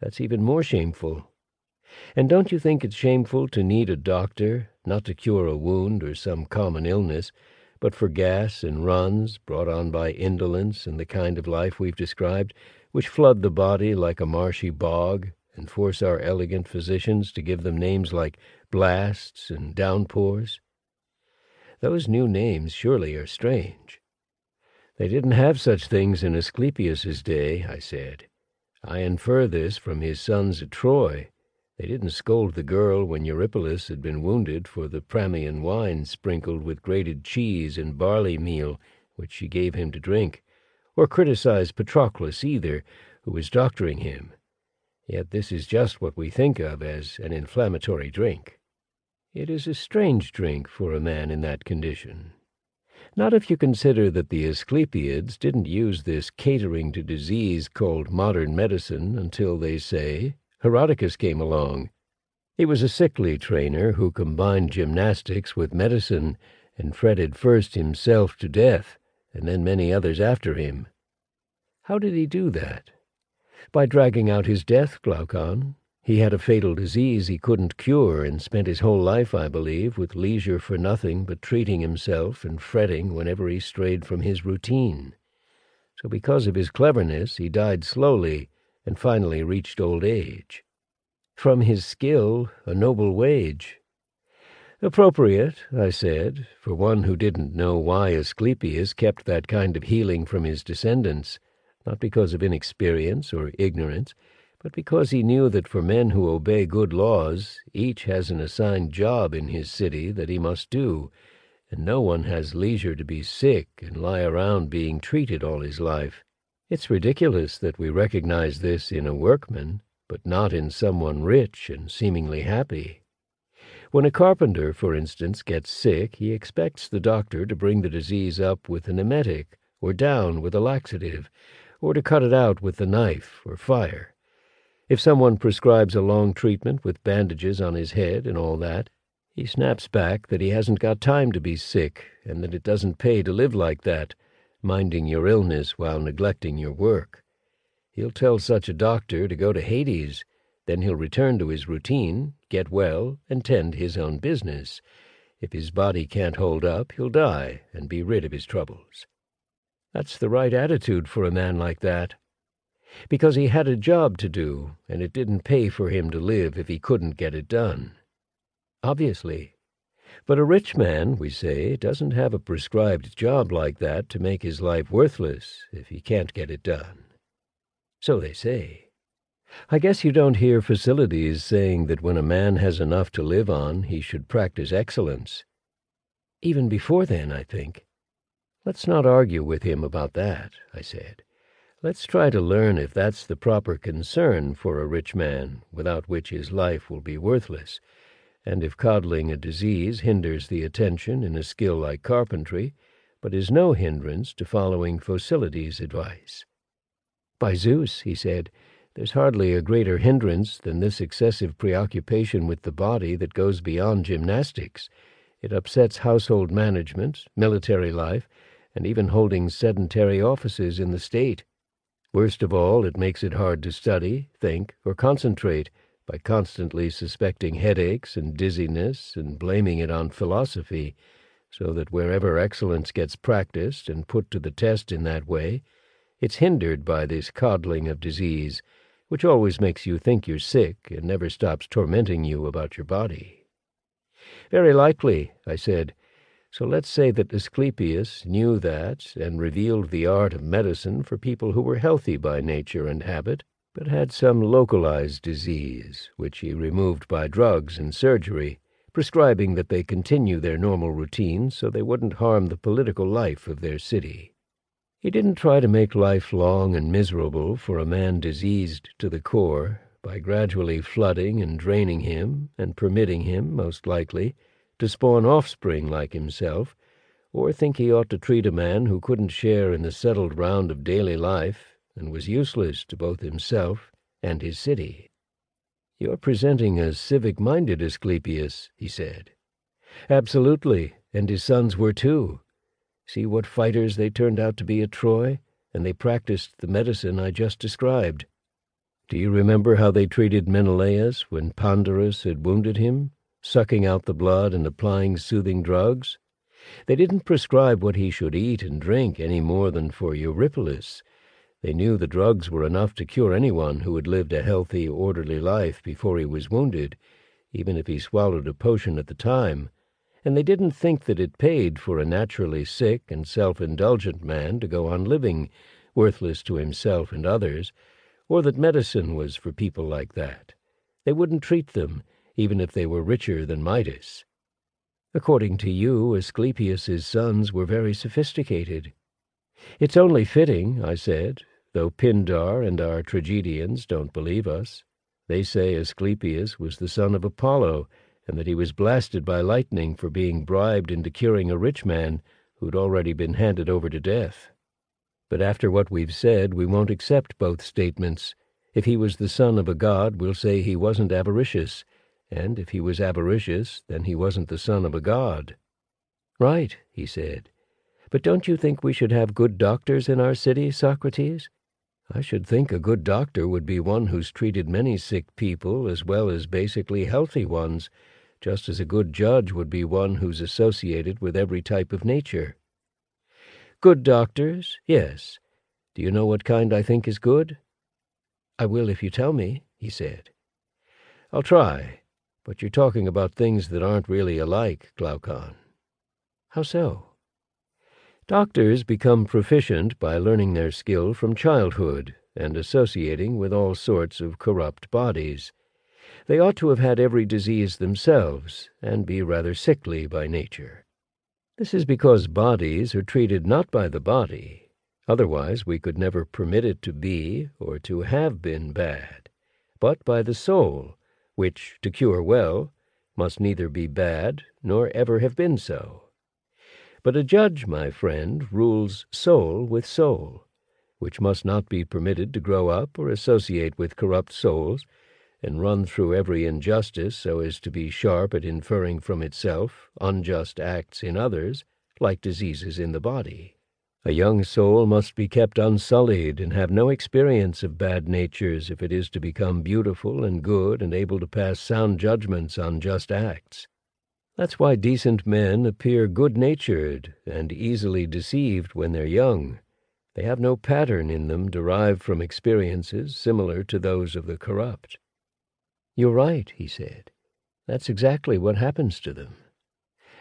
that's even more shameful. And don't you think it's shameful to need a doctor, not to cure a wound or some common illness, but for gas and runs brought on by indolence and the kind of life we've described, which flood the body like a marshy bog and force our elegant physicians to give them names like blasts and downpours. Those new names surely are strange. They didn't have such things in Asclepius's day, I said. I infer this from his sons at Troy. They didn't scold the girl when Eurypylus had been wounded for the Pramnian wine sprinkled with grated cheese and barley meal, which she gave him to drink, or criticize Patroclus either, who was doctoring him. Yet this is just what we think of as an inflammatory drink. It is a strange drink for a man in that condition. Not if you consider that the Asclepiads didn't use this catering to disease called modern medicine until, they say, Herodicus came along. He was a sickly trainer who combined gymnastics with medicine and fretted first himself to death and then many others after him. How did he do that? By dragging out his death, Glaucon, he had a fatal disease he couldn't cure and spent his whole life, I believe, with leisure for nothing but treating himself and fretting whenever he strayed from his routine. So because of his cleverness, he died slowly and finally reached old age. From his skill, a noble wage. Appropriate, I said, for one who didn't know why Asclepius kept that kind of healing from his descendants, not because of inexperience or ignorance, but because he knew that for men who obey good laws, each has an assigned job in his city that he must do, and no one has leisure to be sick and lie around being treated all his life. It's ridiculous that we recognize this in a workman, but not in someone rich and seemingly happy. When a carpenter, for instance, gets sick, he expects the doctor to bring the disease up with an emetic, or down with a laxative, or to cut it out with the knife or fire. If someone prescribes a long treatment with bandages on his head and all that, he snaps back that he hasn't got time to be sick and that it doesn't pay to live like that, minding your illness while neglecting your work. He'll tell such a doctor to go to Hades, then he'll return to his routine, get well, and tend his own business. If his body can't hold up, he'll die and be rid of his troubles. That's the right attitude for a man like that because he had a job to do, and it didn't pay for him to live if he couldn't get it done. Obviously. But a rich man, we say, doesn't have a prescribed job like that to make his life worthless if he can't get it done. So they say. I guess you don't hear Phocylides saying that when a man has enough to live on, he should practice excellence. Even before then, I think. Let's not argue with him about that, I said. Let's try to learn if that's the proper concern for a rich man, without which his life will be worthless, and if coddling a disease hinders the attention in a skill like carpentry, but is no hindrance to following Phocylides' advice. By Zeus, he said, There's hardly a greater hindrance than this excessive preoccupation with the body that goes beyond gymnastics. It upsets household management, military life, and even holding sedentary offices in the state. Worst of all, it makes it hard to study, think, or concentrate by constantly suspecting headaches and dizziness and blaming it on philosophy, so that wherever excellence gets practiced and put to the test in that way, it's hindered by this coddling of disease which always makes you think you're sick and never stops tormenting you about your body. Very likely, I said. So let's say that Asclepius knew that and revealed the art of medicine for people who were healthy by nature and habit, but had some localized disease, which he removed by drugs and surgery, prescribing that they continue their normal routine so they wouldn't harm the political life of their city. He didn't try to make life long and miserable for a man diseased to the core by gradually flooding and draining him and permitting him, most likely, to spawn offspring like himself, or think he ought to treat a man who couldn't share in the settled round of daily life and was useless to both himself and his city. You're presenting a civic-minded Asclepius, he said. Absolutely, and his sons were too. See what fighters they turned out to be at Troy, and they practiced the medicine I just described. Do you remember how they treated Menelaus when Pandarus had wounded him, sucking out the blood and applying soothing drugs? They didn't prescribe what he should eat and drink any more than for Eurypylus. They knew the drugs were enough to cure anyone who had lived a healthy, orderly life before he was wounded, even if he swallowed a potion at the time and they didn't think that it paid for a naturally sick and self-indulgent man to go on living, worthless to himself and others, or that medicine was for people like that. They wouldn't treat them, even if they were richer than Midas. According to you, Asclepius's sons were very sophisticated. It's only fitting, I said, though Pindar and our tragedians don't believe us. They say Asclepius was the son of Apollo, and that he was blasted by lightning for being bribed into curing a rich man who'd already been handed over to death. But after what we've said, we won't accept both statements. If he was the son of a god, we'll say he wasn't avaricious, and if he was avaricious, then he wasn't the son of a god. Right, he said. But don't you think we should have good doctors in our city, Socrates? I should think a good doctor would be one who's treated many sick people as well as basically healthy ones, just as a good judge would be one who's associated with every type of nature. Good doctors, yes. Do you know what kind I think is good? I will if you tell me, he said. I'll try, but you're talking about things that aren't really alike, Glaucon. How so? Doctors become proficient by learning their skill from childhood and associating with all sorts of corrupt bodies. They ought to have had every disease themselves, and be rather sickly by nature. This is because bodies are treated not by the body, otherwise we could never permit it to be or to have been bad, but by the soul, which, to cure well, must neither be bad nor ever have been so. But a judge, my friend, rules soul with soul, which must not be permitted to grow up or associate with corrupt souls, and run through every injustice so as to be sharp at inferring from itself unjust acts in others, like diseases in the body. A young soul must be kept unsullied and have no experience of bad natures if it is to become beautiful and good and able to pass sound judgments on just acts. That's why decent men appear good-natured and easily deceived when they're young. They have no pattern in them derived from experiences similar to those of the corrupt. You're right, he said. That's exactly what happens to them.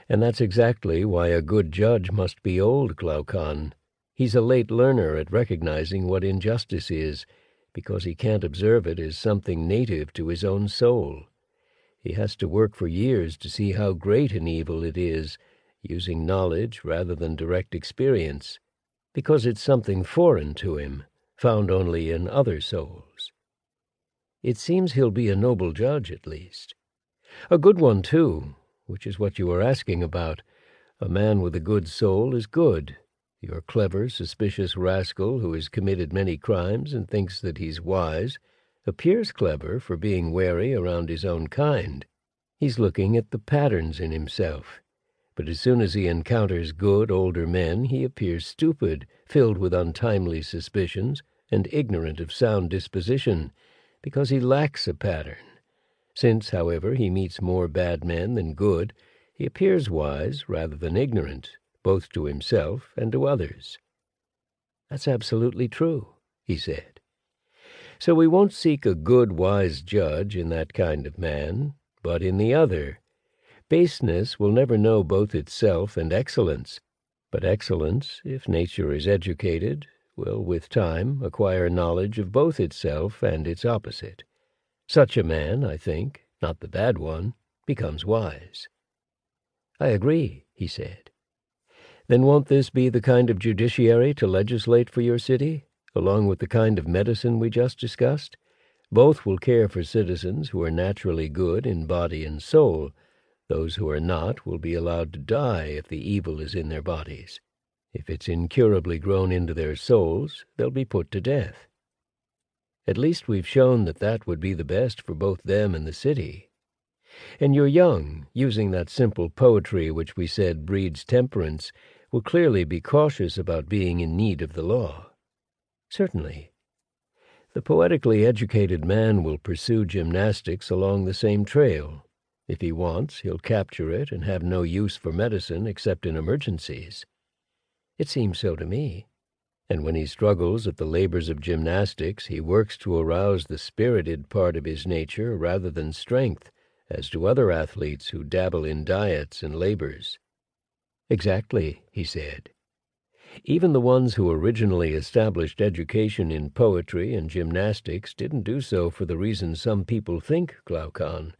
And that's exactly why a good judge must be old, Glaucon. He's a late learner at recognizing what injustice is, because he can't observe it as something native to his own soul. He has to work for years to see how great an evil it is, using knowledge rather than direct experience, because it's something foreign to him, found only in other souls. It seems he'll be a noble judge, at least. A good one, too, which is what you are asking about. A man with a good soul is good. Your clever, suspicious rascal who has committed many crimes and thinks that he's wise appears clever for being wary around his own kind. He's looking at the patterns in himself. But as soon as he encounters good older men, he appears stupid, filled with untimely suspicions, and ignorant of sound disposition, because he lacks a pattern. Since, however, he meets more bad men than good, he appears wise rather than ignorant, both to himself and to others. That's absolutely true, he said. So we won't seek a good, wise judge in that kind of man, but in the other. Baseness will never know both itself and excellence, but excellence, if nature is educated, will with time acquire knowledge of both itself and its opposite. Such a man, I think, not the bad one, becomes wise. I agree, he said. Then won't this be the kind of judiciary to legislate for your city, along with the kind of medicine we just discussed? Both will care for citizens who are naturally good in body and soul. Those who are not will be allowed to die if the evil is in their bodies. If it's incurably grown into their souls, they'll be put to death. At least we've shown that that would be the best for both them and the city. And your young, using that simple poetry which we said breeds temperance, will clearly be cautious about being in need of the law. Certainly. The poetically educated man will pursue gymnastics along the same trail. If he wants, he'll capture it and have no use for medicine except in emergencies. It seems so to me. And when he struggles at the labors of gymnastics, he works to arouse the spirited part of his nature rather than strength, as do other athletes who dabble in diets and labors. Exactly, he said. Even the ones who originally established education in poetry and gymnastics didn't do so for the reason some people think, Glaucon,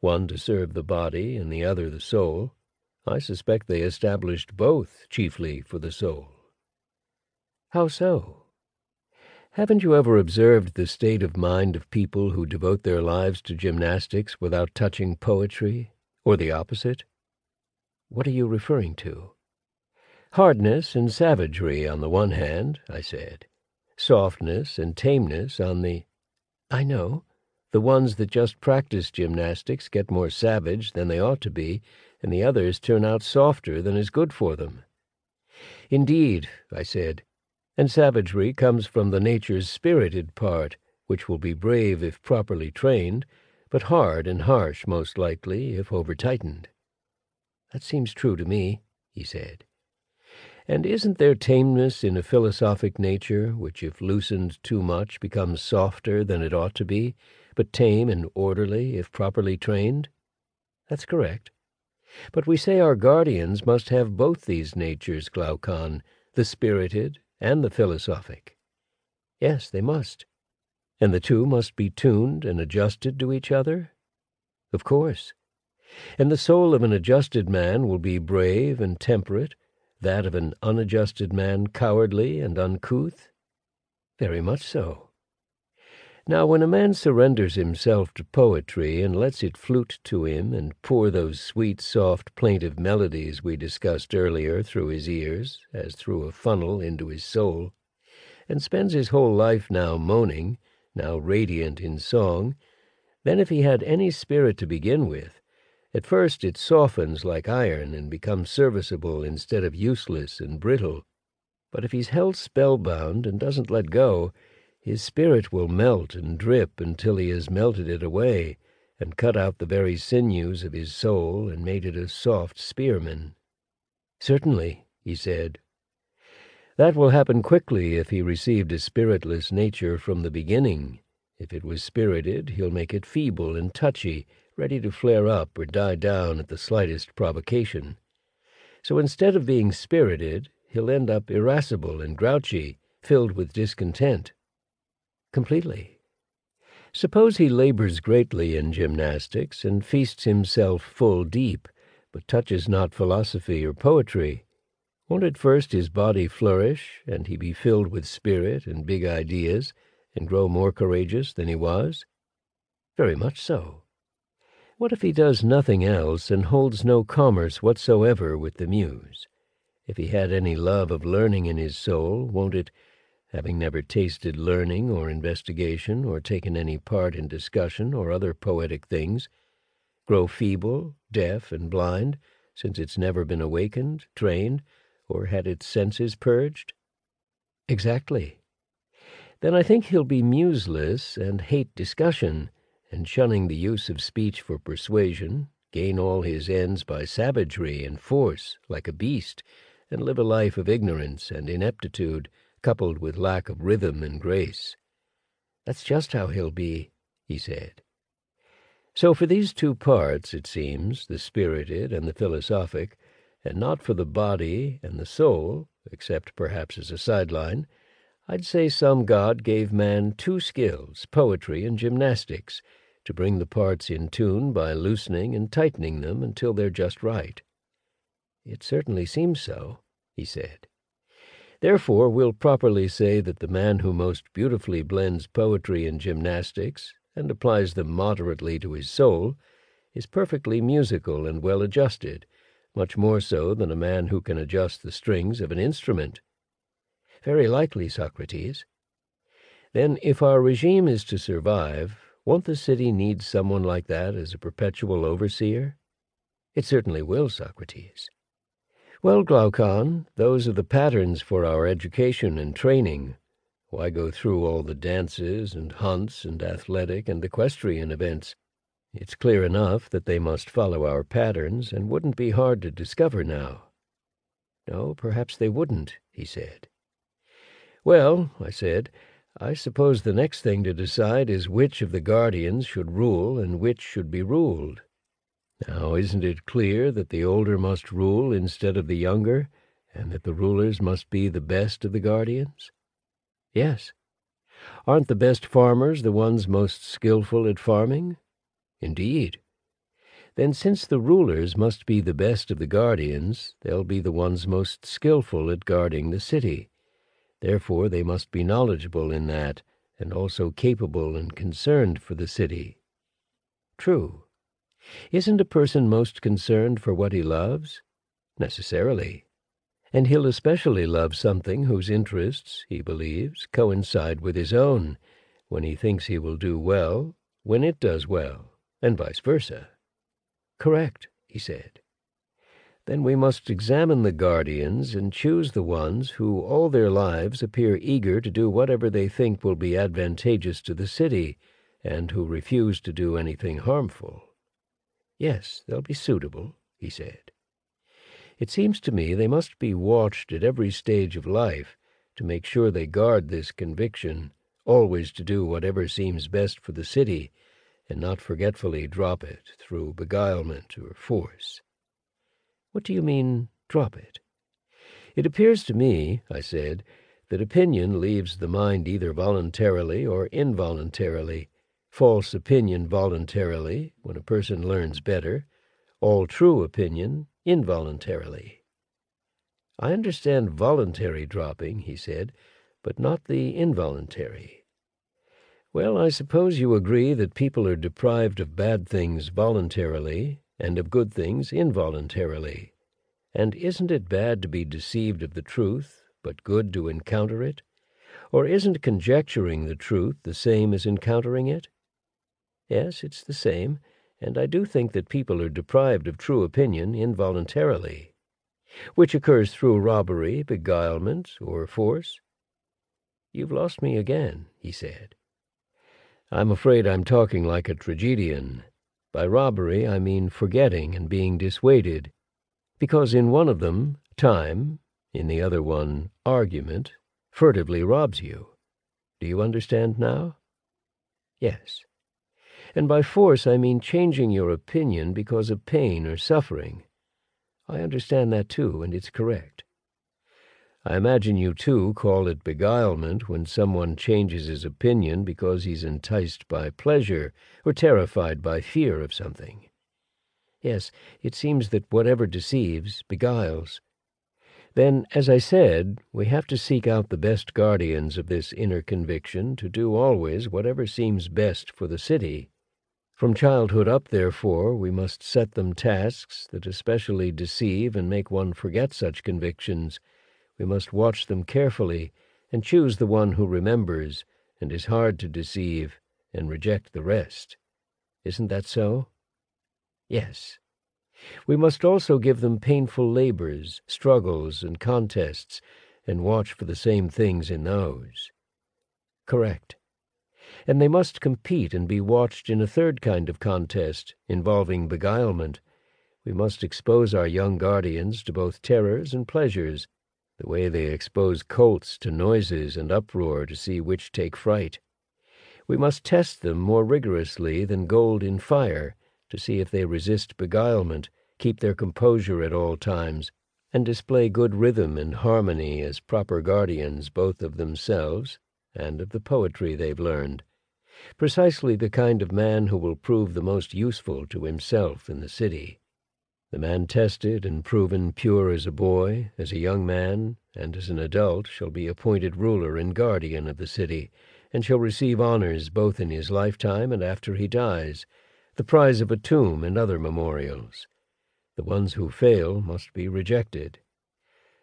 one to serve the body and the other the soul. I suspect they established both chiefly for the soul. How so? Haven't you ever observed the state of mind of people who devote their lives to gymnastics without touching poetry, or the opposite? What are you referring to? Hardness and savagery on the one hand, I said. Softness and tameness on the... I know. The ones that just practice gymnastics get more savage than they ought to be, and the others turn out softer than is good for them. Indeed, I said, and savagery comes from the nature's spirited part, which will be brave if properly trained, but hard and harsh most likely if over-tightened. That seems true to me, he said. And isn't there tameness in a philosophic nature, which if loosened too much becomes softer than it ought to be, but tame and orderly if properly trained? That's correct. But we say our guardians must have both these natures, Glaucon, the spirited and the philosophic. Yes, they must. And the two must be tuned and adjusted to each other? Of course and the soul of an adjusted man will be brave and temperate, that of an unadjusted man cowardly and uncouth? Very much so. Now, when a man surrenders himself to poetry and lets it flute to him and pour those sweet, soft, plaintive melodies we discussed earlier through his ears, as through a funnel into his soul, and spends his whole life now moaning, now radiant in song, then if he had any spirit to begin with, at first it softens like iron and becomes serviceable instead of useless and brittle. But if he's held spellbound and doesn't let go, his spirit will melt and drip until he has melted it away and cut out the very sinews of his soul and made it a soft spearman. Certainly, he said. That will happen quickly if he received a spiritless nature from the beginning. If it was spirited, he'll make it feeble and touchy, ready to flare up or die down at the slightest provocation. So instead of being spirited, he'll end up irascible and grouchy, filled with discontent. Completely. Suppose he labors greatly in gymnastics and feasts himself full deep, but touches not philosophy or poetry. Won't at first his body flourish, and he be filled with spirit and big ideas, and grow more courageous than he was? Very much so. What if he does nothing else and holds no commerce whatsoever with the Muse? If he had any love of learning in his soul, won't it, having never tasted learning or investigation or taken any part in discussion or other poetic things, grow feeble, deaf, and blind, since it's never been awakened, trained, or had its senses purged? Exactly. Then I think he'll be museless and hate discussion, and shunning the use of speech for persuasion, gain all his ends by savagery and force, like a beast, and live a life of ignorance and ineptitude, coupled with lack of rhythm and grace. That's just how he'll be, he said. So for these two parts, it seems, the spirited and the philosophic, and not for the body and the soul, except perhaps as a sideline, I'd say some god gave man two skills, poetry and gymnastics, to bring the parts in tune by loosening and tightening them until they're just right. It certainly seems so, he said. Therefore, we'll properly say that the man who most beautifully blends poetry and gymnastics, and applies them moderately to his soul, is perfectly musical and well adjusted, much more so than a man who can adjust the strings of an instrument. Very likely, Socrates. Then, if our regime is to survive, won't the city need someone like that as a perpetual overseer? It certainly will, Socrates. Well, Glaucon, those are the patterns for our education and training. Why go through all the dances and hunts and athletic and equestrian events? It's clear enough that they must follow our patterns and wouldn't be hard to discover now. No, perhaps they wouldn't, he said. Well, I said, I suppose the next thing to decide is which of the guardians should rule and which should be ruled. Now, isn't it clear that the older must rule instead of the younger, and that the rulers must be the best of the guardians? Yes. Aren't the best farmers the ones most skilful at farming? Indeed. Then since the rulers must be the best of the guardians, they'll be the ones most skilful at guarding the city. Therefore they must be knowledgeable in that, and also capable and concerned for the city. True. Isn't a person most concerned for what he loves? Necessarily. And he'll especially love something whose interests, he believes, coincide with his own, when he thinks he will do well, when it does well and vice versa. Correct, he said. Then we must examine the guardians and choose the ones who all their lives appear eager to do whatever they think will be advantageous to the city, and who refuse to do anything harmful. Yes, they'll be suitable, he said. It seems to me they must be watched at every stage of life to make sure they guard this conviction, always to do whatever seems best for the city and not forgetfully drop it through beguilement or force. What do you mean, drop it? It appears to me, I said, that opinion leaves the mind either voluntarily or involuntarily, false opinion voluntarily, when a person learns better, all true opinion involuntarily. I understand voluntary dropping, he said, but not the involuntary. Well, I suppose you agree that people are deprived of bad things voluntarily and of good things involuntarily. And isn't it bad to be deceived of the truth, but good to encounter it? Or isn't conjecturing the truth the same as encountering it? Yes, it's the same, and I do think that people are deprived of true opinion involuntarily, which occurs through robbery, beguilement, or force. You've lost me again, he said. I'm afraid I'm talking like a tragedian. By robbery, I mean forgetting and being dissuaded, because in one of them, time, in the other one, argument, furtively robs you. Do you understand now? Yes. And by force, I mean changing your opinion because of pain or suffering. I understand that too, and it's correct. I imagine you, too, call it beguilement when someone changes his opinion because he's enticed by pleasure or terrified by fear of something. Yes, it seems that whatever deceives beguiles. Then, as I said, we have to seek out the best guardians of this inner conviction to do always whatever seems best for the city. From childhood up, therefore, we must set them tasks that especially deceive and make one forget such convictions, we must watch them carefully and choose the one who remembers and is hard to deceive, and reject the rest. Isn't that so? Yes. We must also give them painful labors, struggles, and contests, and watch for the same things in those. Correct. And they must compete and be watched in a third kind of contest, involving beguilement. We must expose our young guardians to both terrors and pleasures, the way they expose colts to noises and uproar to see which take fright. We must test them more rigorously than gold in fire, to see if they resist beguilement, keep their composure at all times, and display good rhythm and harmony as proper guardians both of themselves and of the poetry they've learned. Precisely the kind of man who will prove the most useful to himself in the city. The man tested and proven pure as a boy, as a young man, and as an adult shall be appointed ruler and guardian of the city, and shall receive honors both in his lifetime and after he dies, the prize of a tomb and other memorials. The ones who fail must be rejected.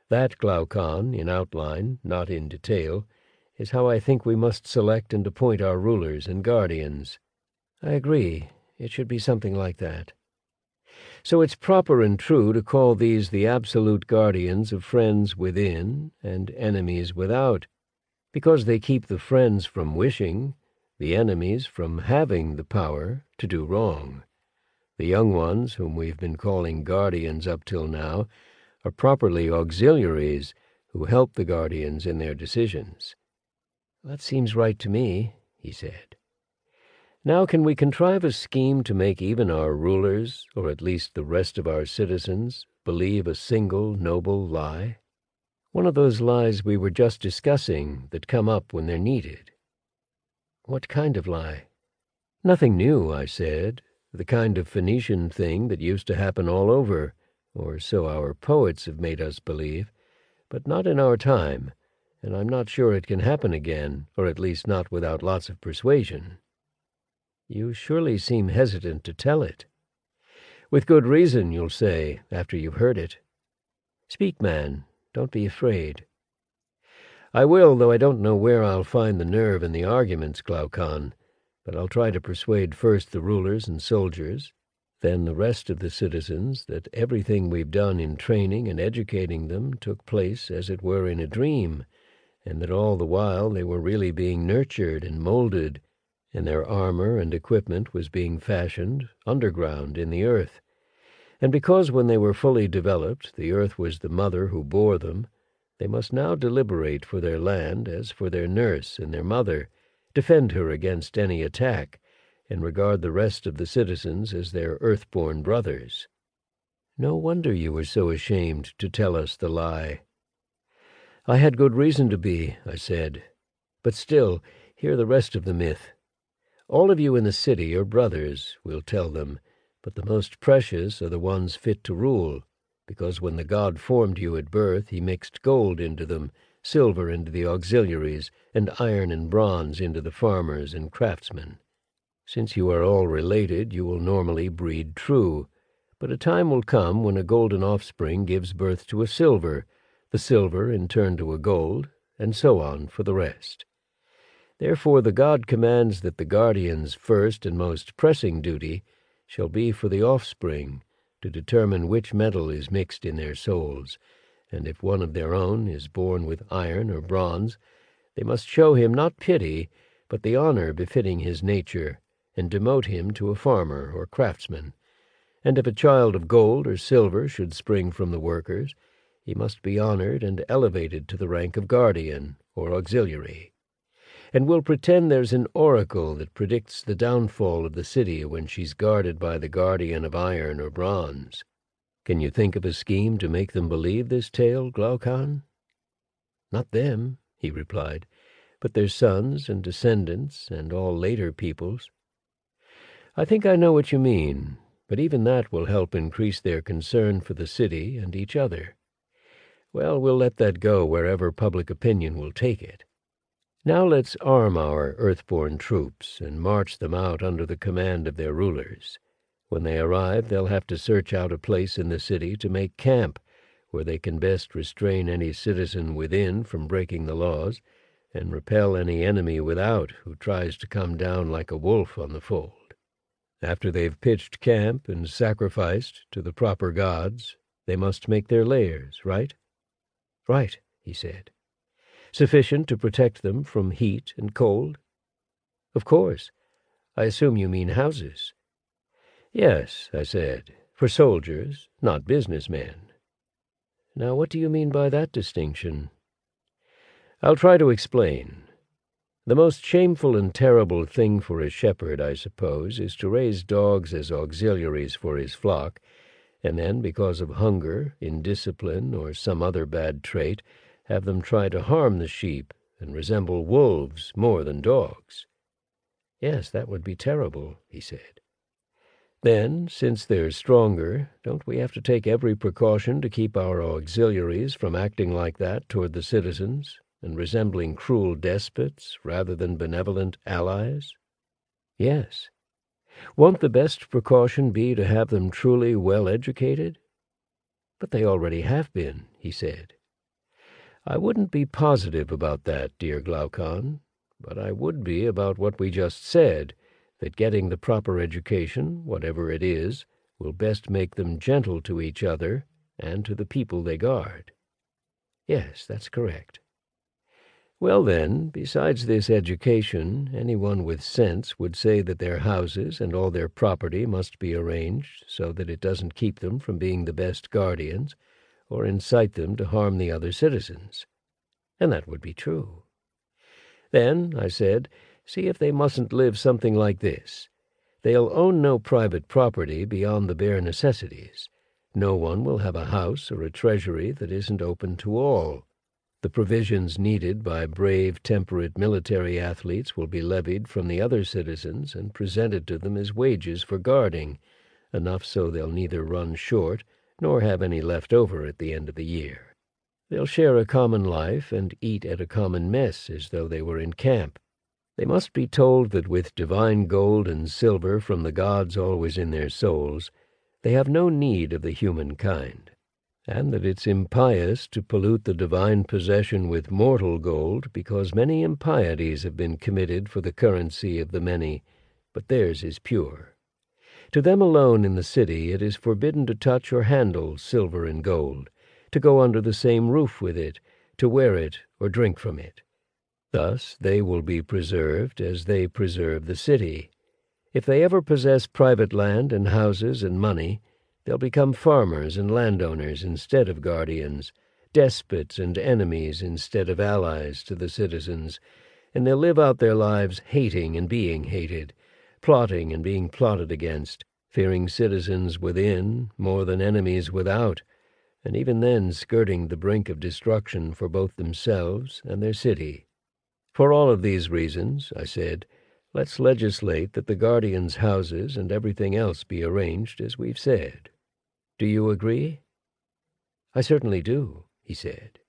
That, Glaucon, in outline, not in detail, is how I think we must select and appoint our rulers and guardians. I agree. It should be something like that. So it's proper and true to call these the absolute guardians of friends within and enemies without, because they keep the friends from wishing, the enemies from having the power to do wrong. The young ones, whom we've been calling guardians up till now, are properly auxiliaries who help the guardians in their decisions. That seems right to me, he said. Now can we contrive a scheme to make even our rulers, or at least the rest of our citizens, believe a single noble lie? One of those lies we were just discussing that come up when they're needed. What kind of lie? Nothing new, I said. The kind of Phoenician thing that used to happen all over, or so our poets have made us believe, but not in our time, and I'm not sure it can happen again, or at least not without lots of persuasion. You surely seem hesitant to tell it. With good reason, you'll say, after you've heard it. Speak, man. Don't be afraid. I will, though I don't know where I'll find the nerve in the arguments, Glaucon. But I'll try to persuade first the rulers and soldiers, then the rest of the citizens, that everything we've done in training and educating them took place as it were in a dream, and that all the while they were really being nurtured and molded and their armor and equipment was being fashioned underground in the earth. And because when they were fully developed the earth was the mother who bore them, they must now deliberate for their land as for their nurse and their mother, defend her against any attack, and regard the rest of the citizens as their earth-born brothers. No wonder you were so ashamed to tell us the lie. I had good reason to be, I said. But still, hear the rest of the myth. All of you in the city are brothers, we'll tell them, but the most precious are the ones fit to rule, because when the god formed you at birth he mixed gold into them, silver into the auxiliaries, and iron and bronze into the farmers and craftsmen. Since you are all related, you will normally breed true, but a time will come when a golden offspring gives birth to a silver, the silver in turn to a gold, and so on for the rest. Therefore the god commands that the guardian's first and most pressing duty shall be for the offspring to determine which metal is mixed in their souls, and if one of their own is born with iron or bronze, they must show him not pity, but the honor befitting his nature, and demote him to a farmer or craftsman. And if a child of gold or silver should spring from the workers, he must be honored and elevated to the rank of guardian or auxiliary and we'll pretend there's an oracle that predicts the downfall of the city when she's guarded by the guardian of iron or bronze. Can you think of a scheme to make them believe this tale, Glaucon? Not them, he replied, but their sons and descendants and all later peoples. I think I know what you mean, but even that will help increase their concern for the city and each other. Well, we'll let that go wherever public opinion will take it. Now let's arm our earthborn troops and march them out under the command of their rulers. When they arrive, they'll have to search out a place in the city to make camp, where they can best restrain any citizen within from breaking the laws, and repel any enemy without who tries to come down like a wolf on the fold. After they've pitched camp and sacrificed to the proper gods, they must make their lairs, right? Right, he said. Sufficient to protect them from heat and cold? Of course. I assume you mean houses. Yes, I said, for soldiers, not businessmen. Now, what do you mean by that distinction? I'll try to explain. The most shameful and terrible thing for a shepherd, I suppose, is to raise dogs as auxiliaries for his flock, and then, because of hunger, indiscipline, or some other bad trait, have them try to harm the sheep and resemble wolves more than dogs. Yes, that would be terrible, he said. Then, since they're stronger, don't we have to take every precaution to keep our auxiliaries from acting like that toward the citizens and resembling cruel despots rather than benevolent allies? Yes. Won't the best precaution be to have them truly well educated? But they already have been, he said. I wouldn't be positive about that, dear Glaucon, but I would be about what we just said that getting the proper education, whatever it is, will best make them gentle to each other and to the people they guard. Yes, that's correct. Well, then, besides this education, anyone with sense would say that their houses and all their property must be arranged so that it doesn't keep them from being the best guardians or incite them to harm the other citizens. And that would be true. Then, I said, see if they mustn't live something like this. They'll own no private property beyond the bare necessities. No one will have a house or a treasury that isn't open to all. The provisions needed by brave, temperate military athletes will be levied from the other citizens and presented to them as wages for guarding, enough so they'll neither run short nor have any left over at the end of the year. They'll share a common life and eat at a common mess as though they were in camp. They must be told that with divine gold and silver from the gods always in their souls, they have no need of the human kind, and that it's impious to pollute the divine possession with mortal gold because many impieties have been committed for the currency of the many, but theirs is pure. To them alone in the city it is forbidden to touch or handle silver and gold, to go under the same roof with it, to wear it or drink from it. Thus they will be preserved as they preserve the city. If they ever possess private land and houses and money, they'll become farmers and landowners instead of guardians, despots and enemies instead of allies to the citizens, and they'll live out their lives hating and being hated, plotting and being plotted against, fearing citizens within more than enemies without, and even then skirting the brink of destruction for both themselves and their city. For all of these reasons, I said, let's legislate that the guardians' houses and everything else be arranged as we've said. Do you agree? I certainly do, he said.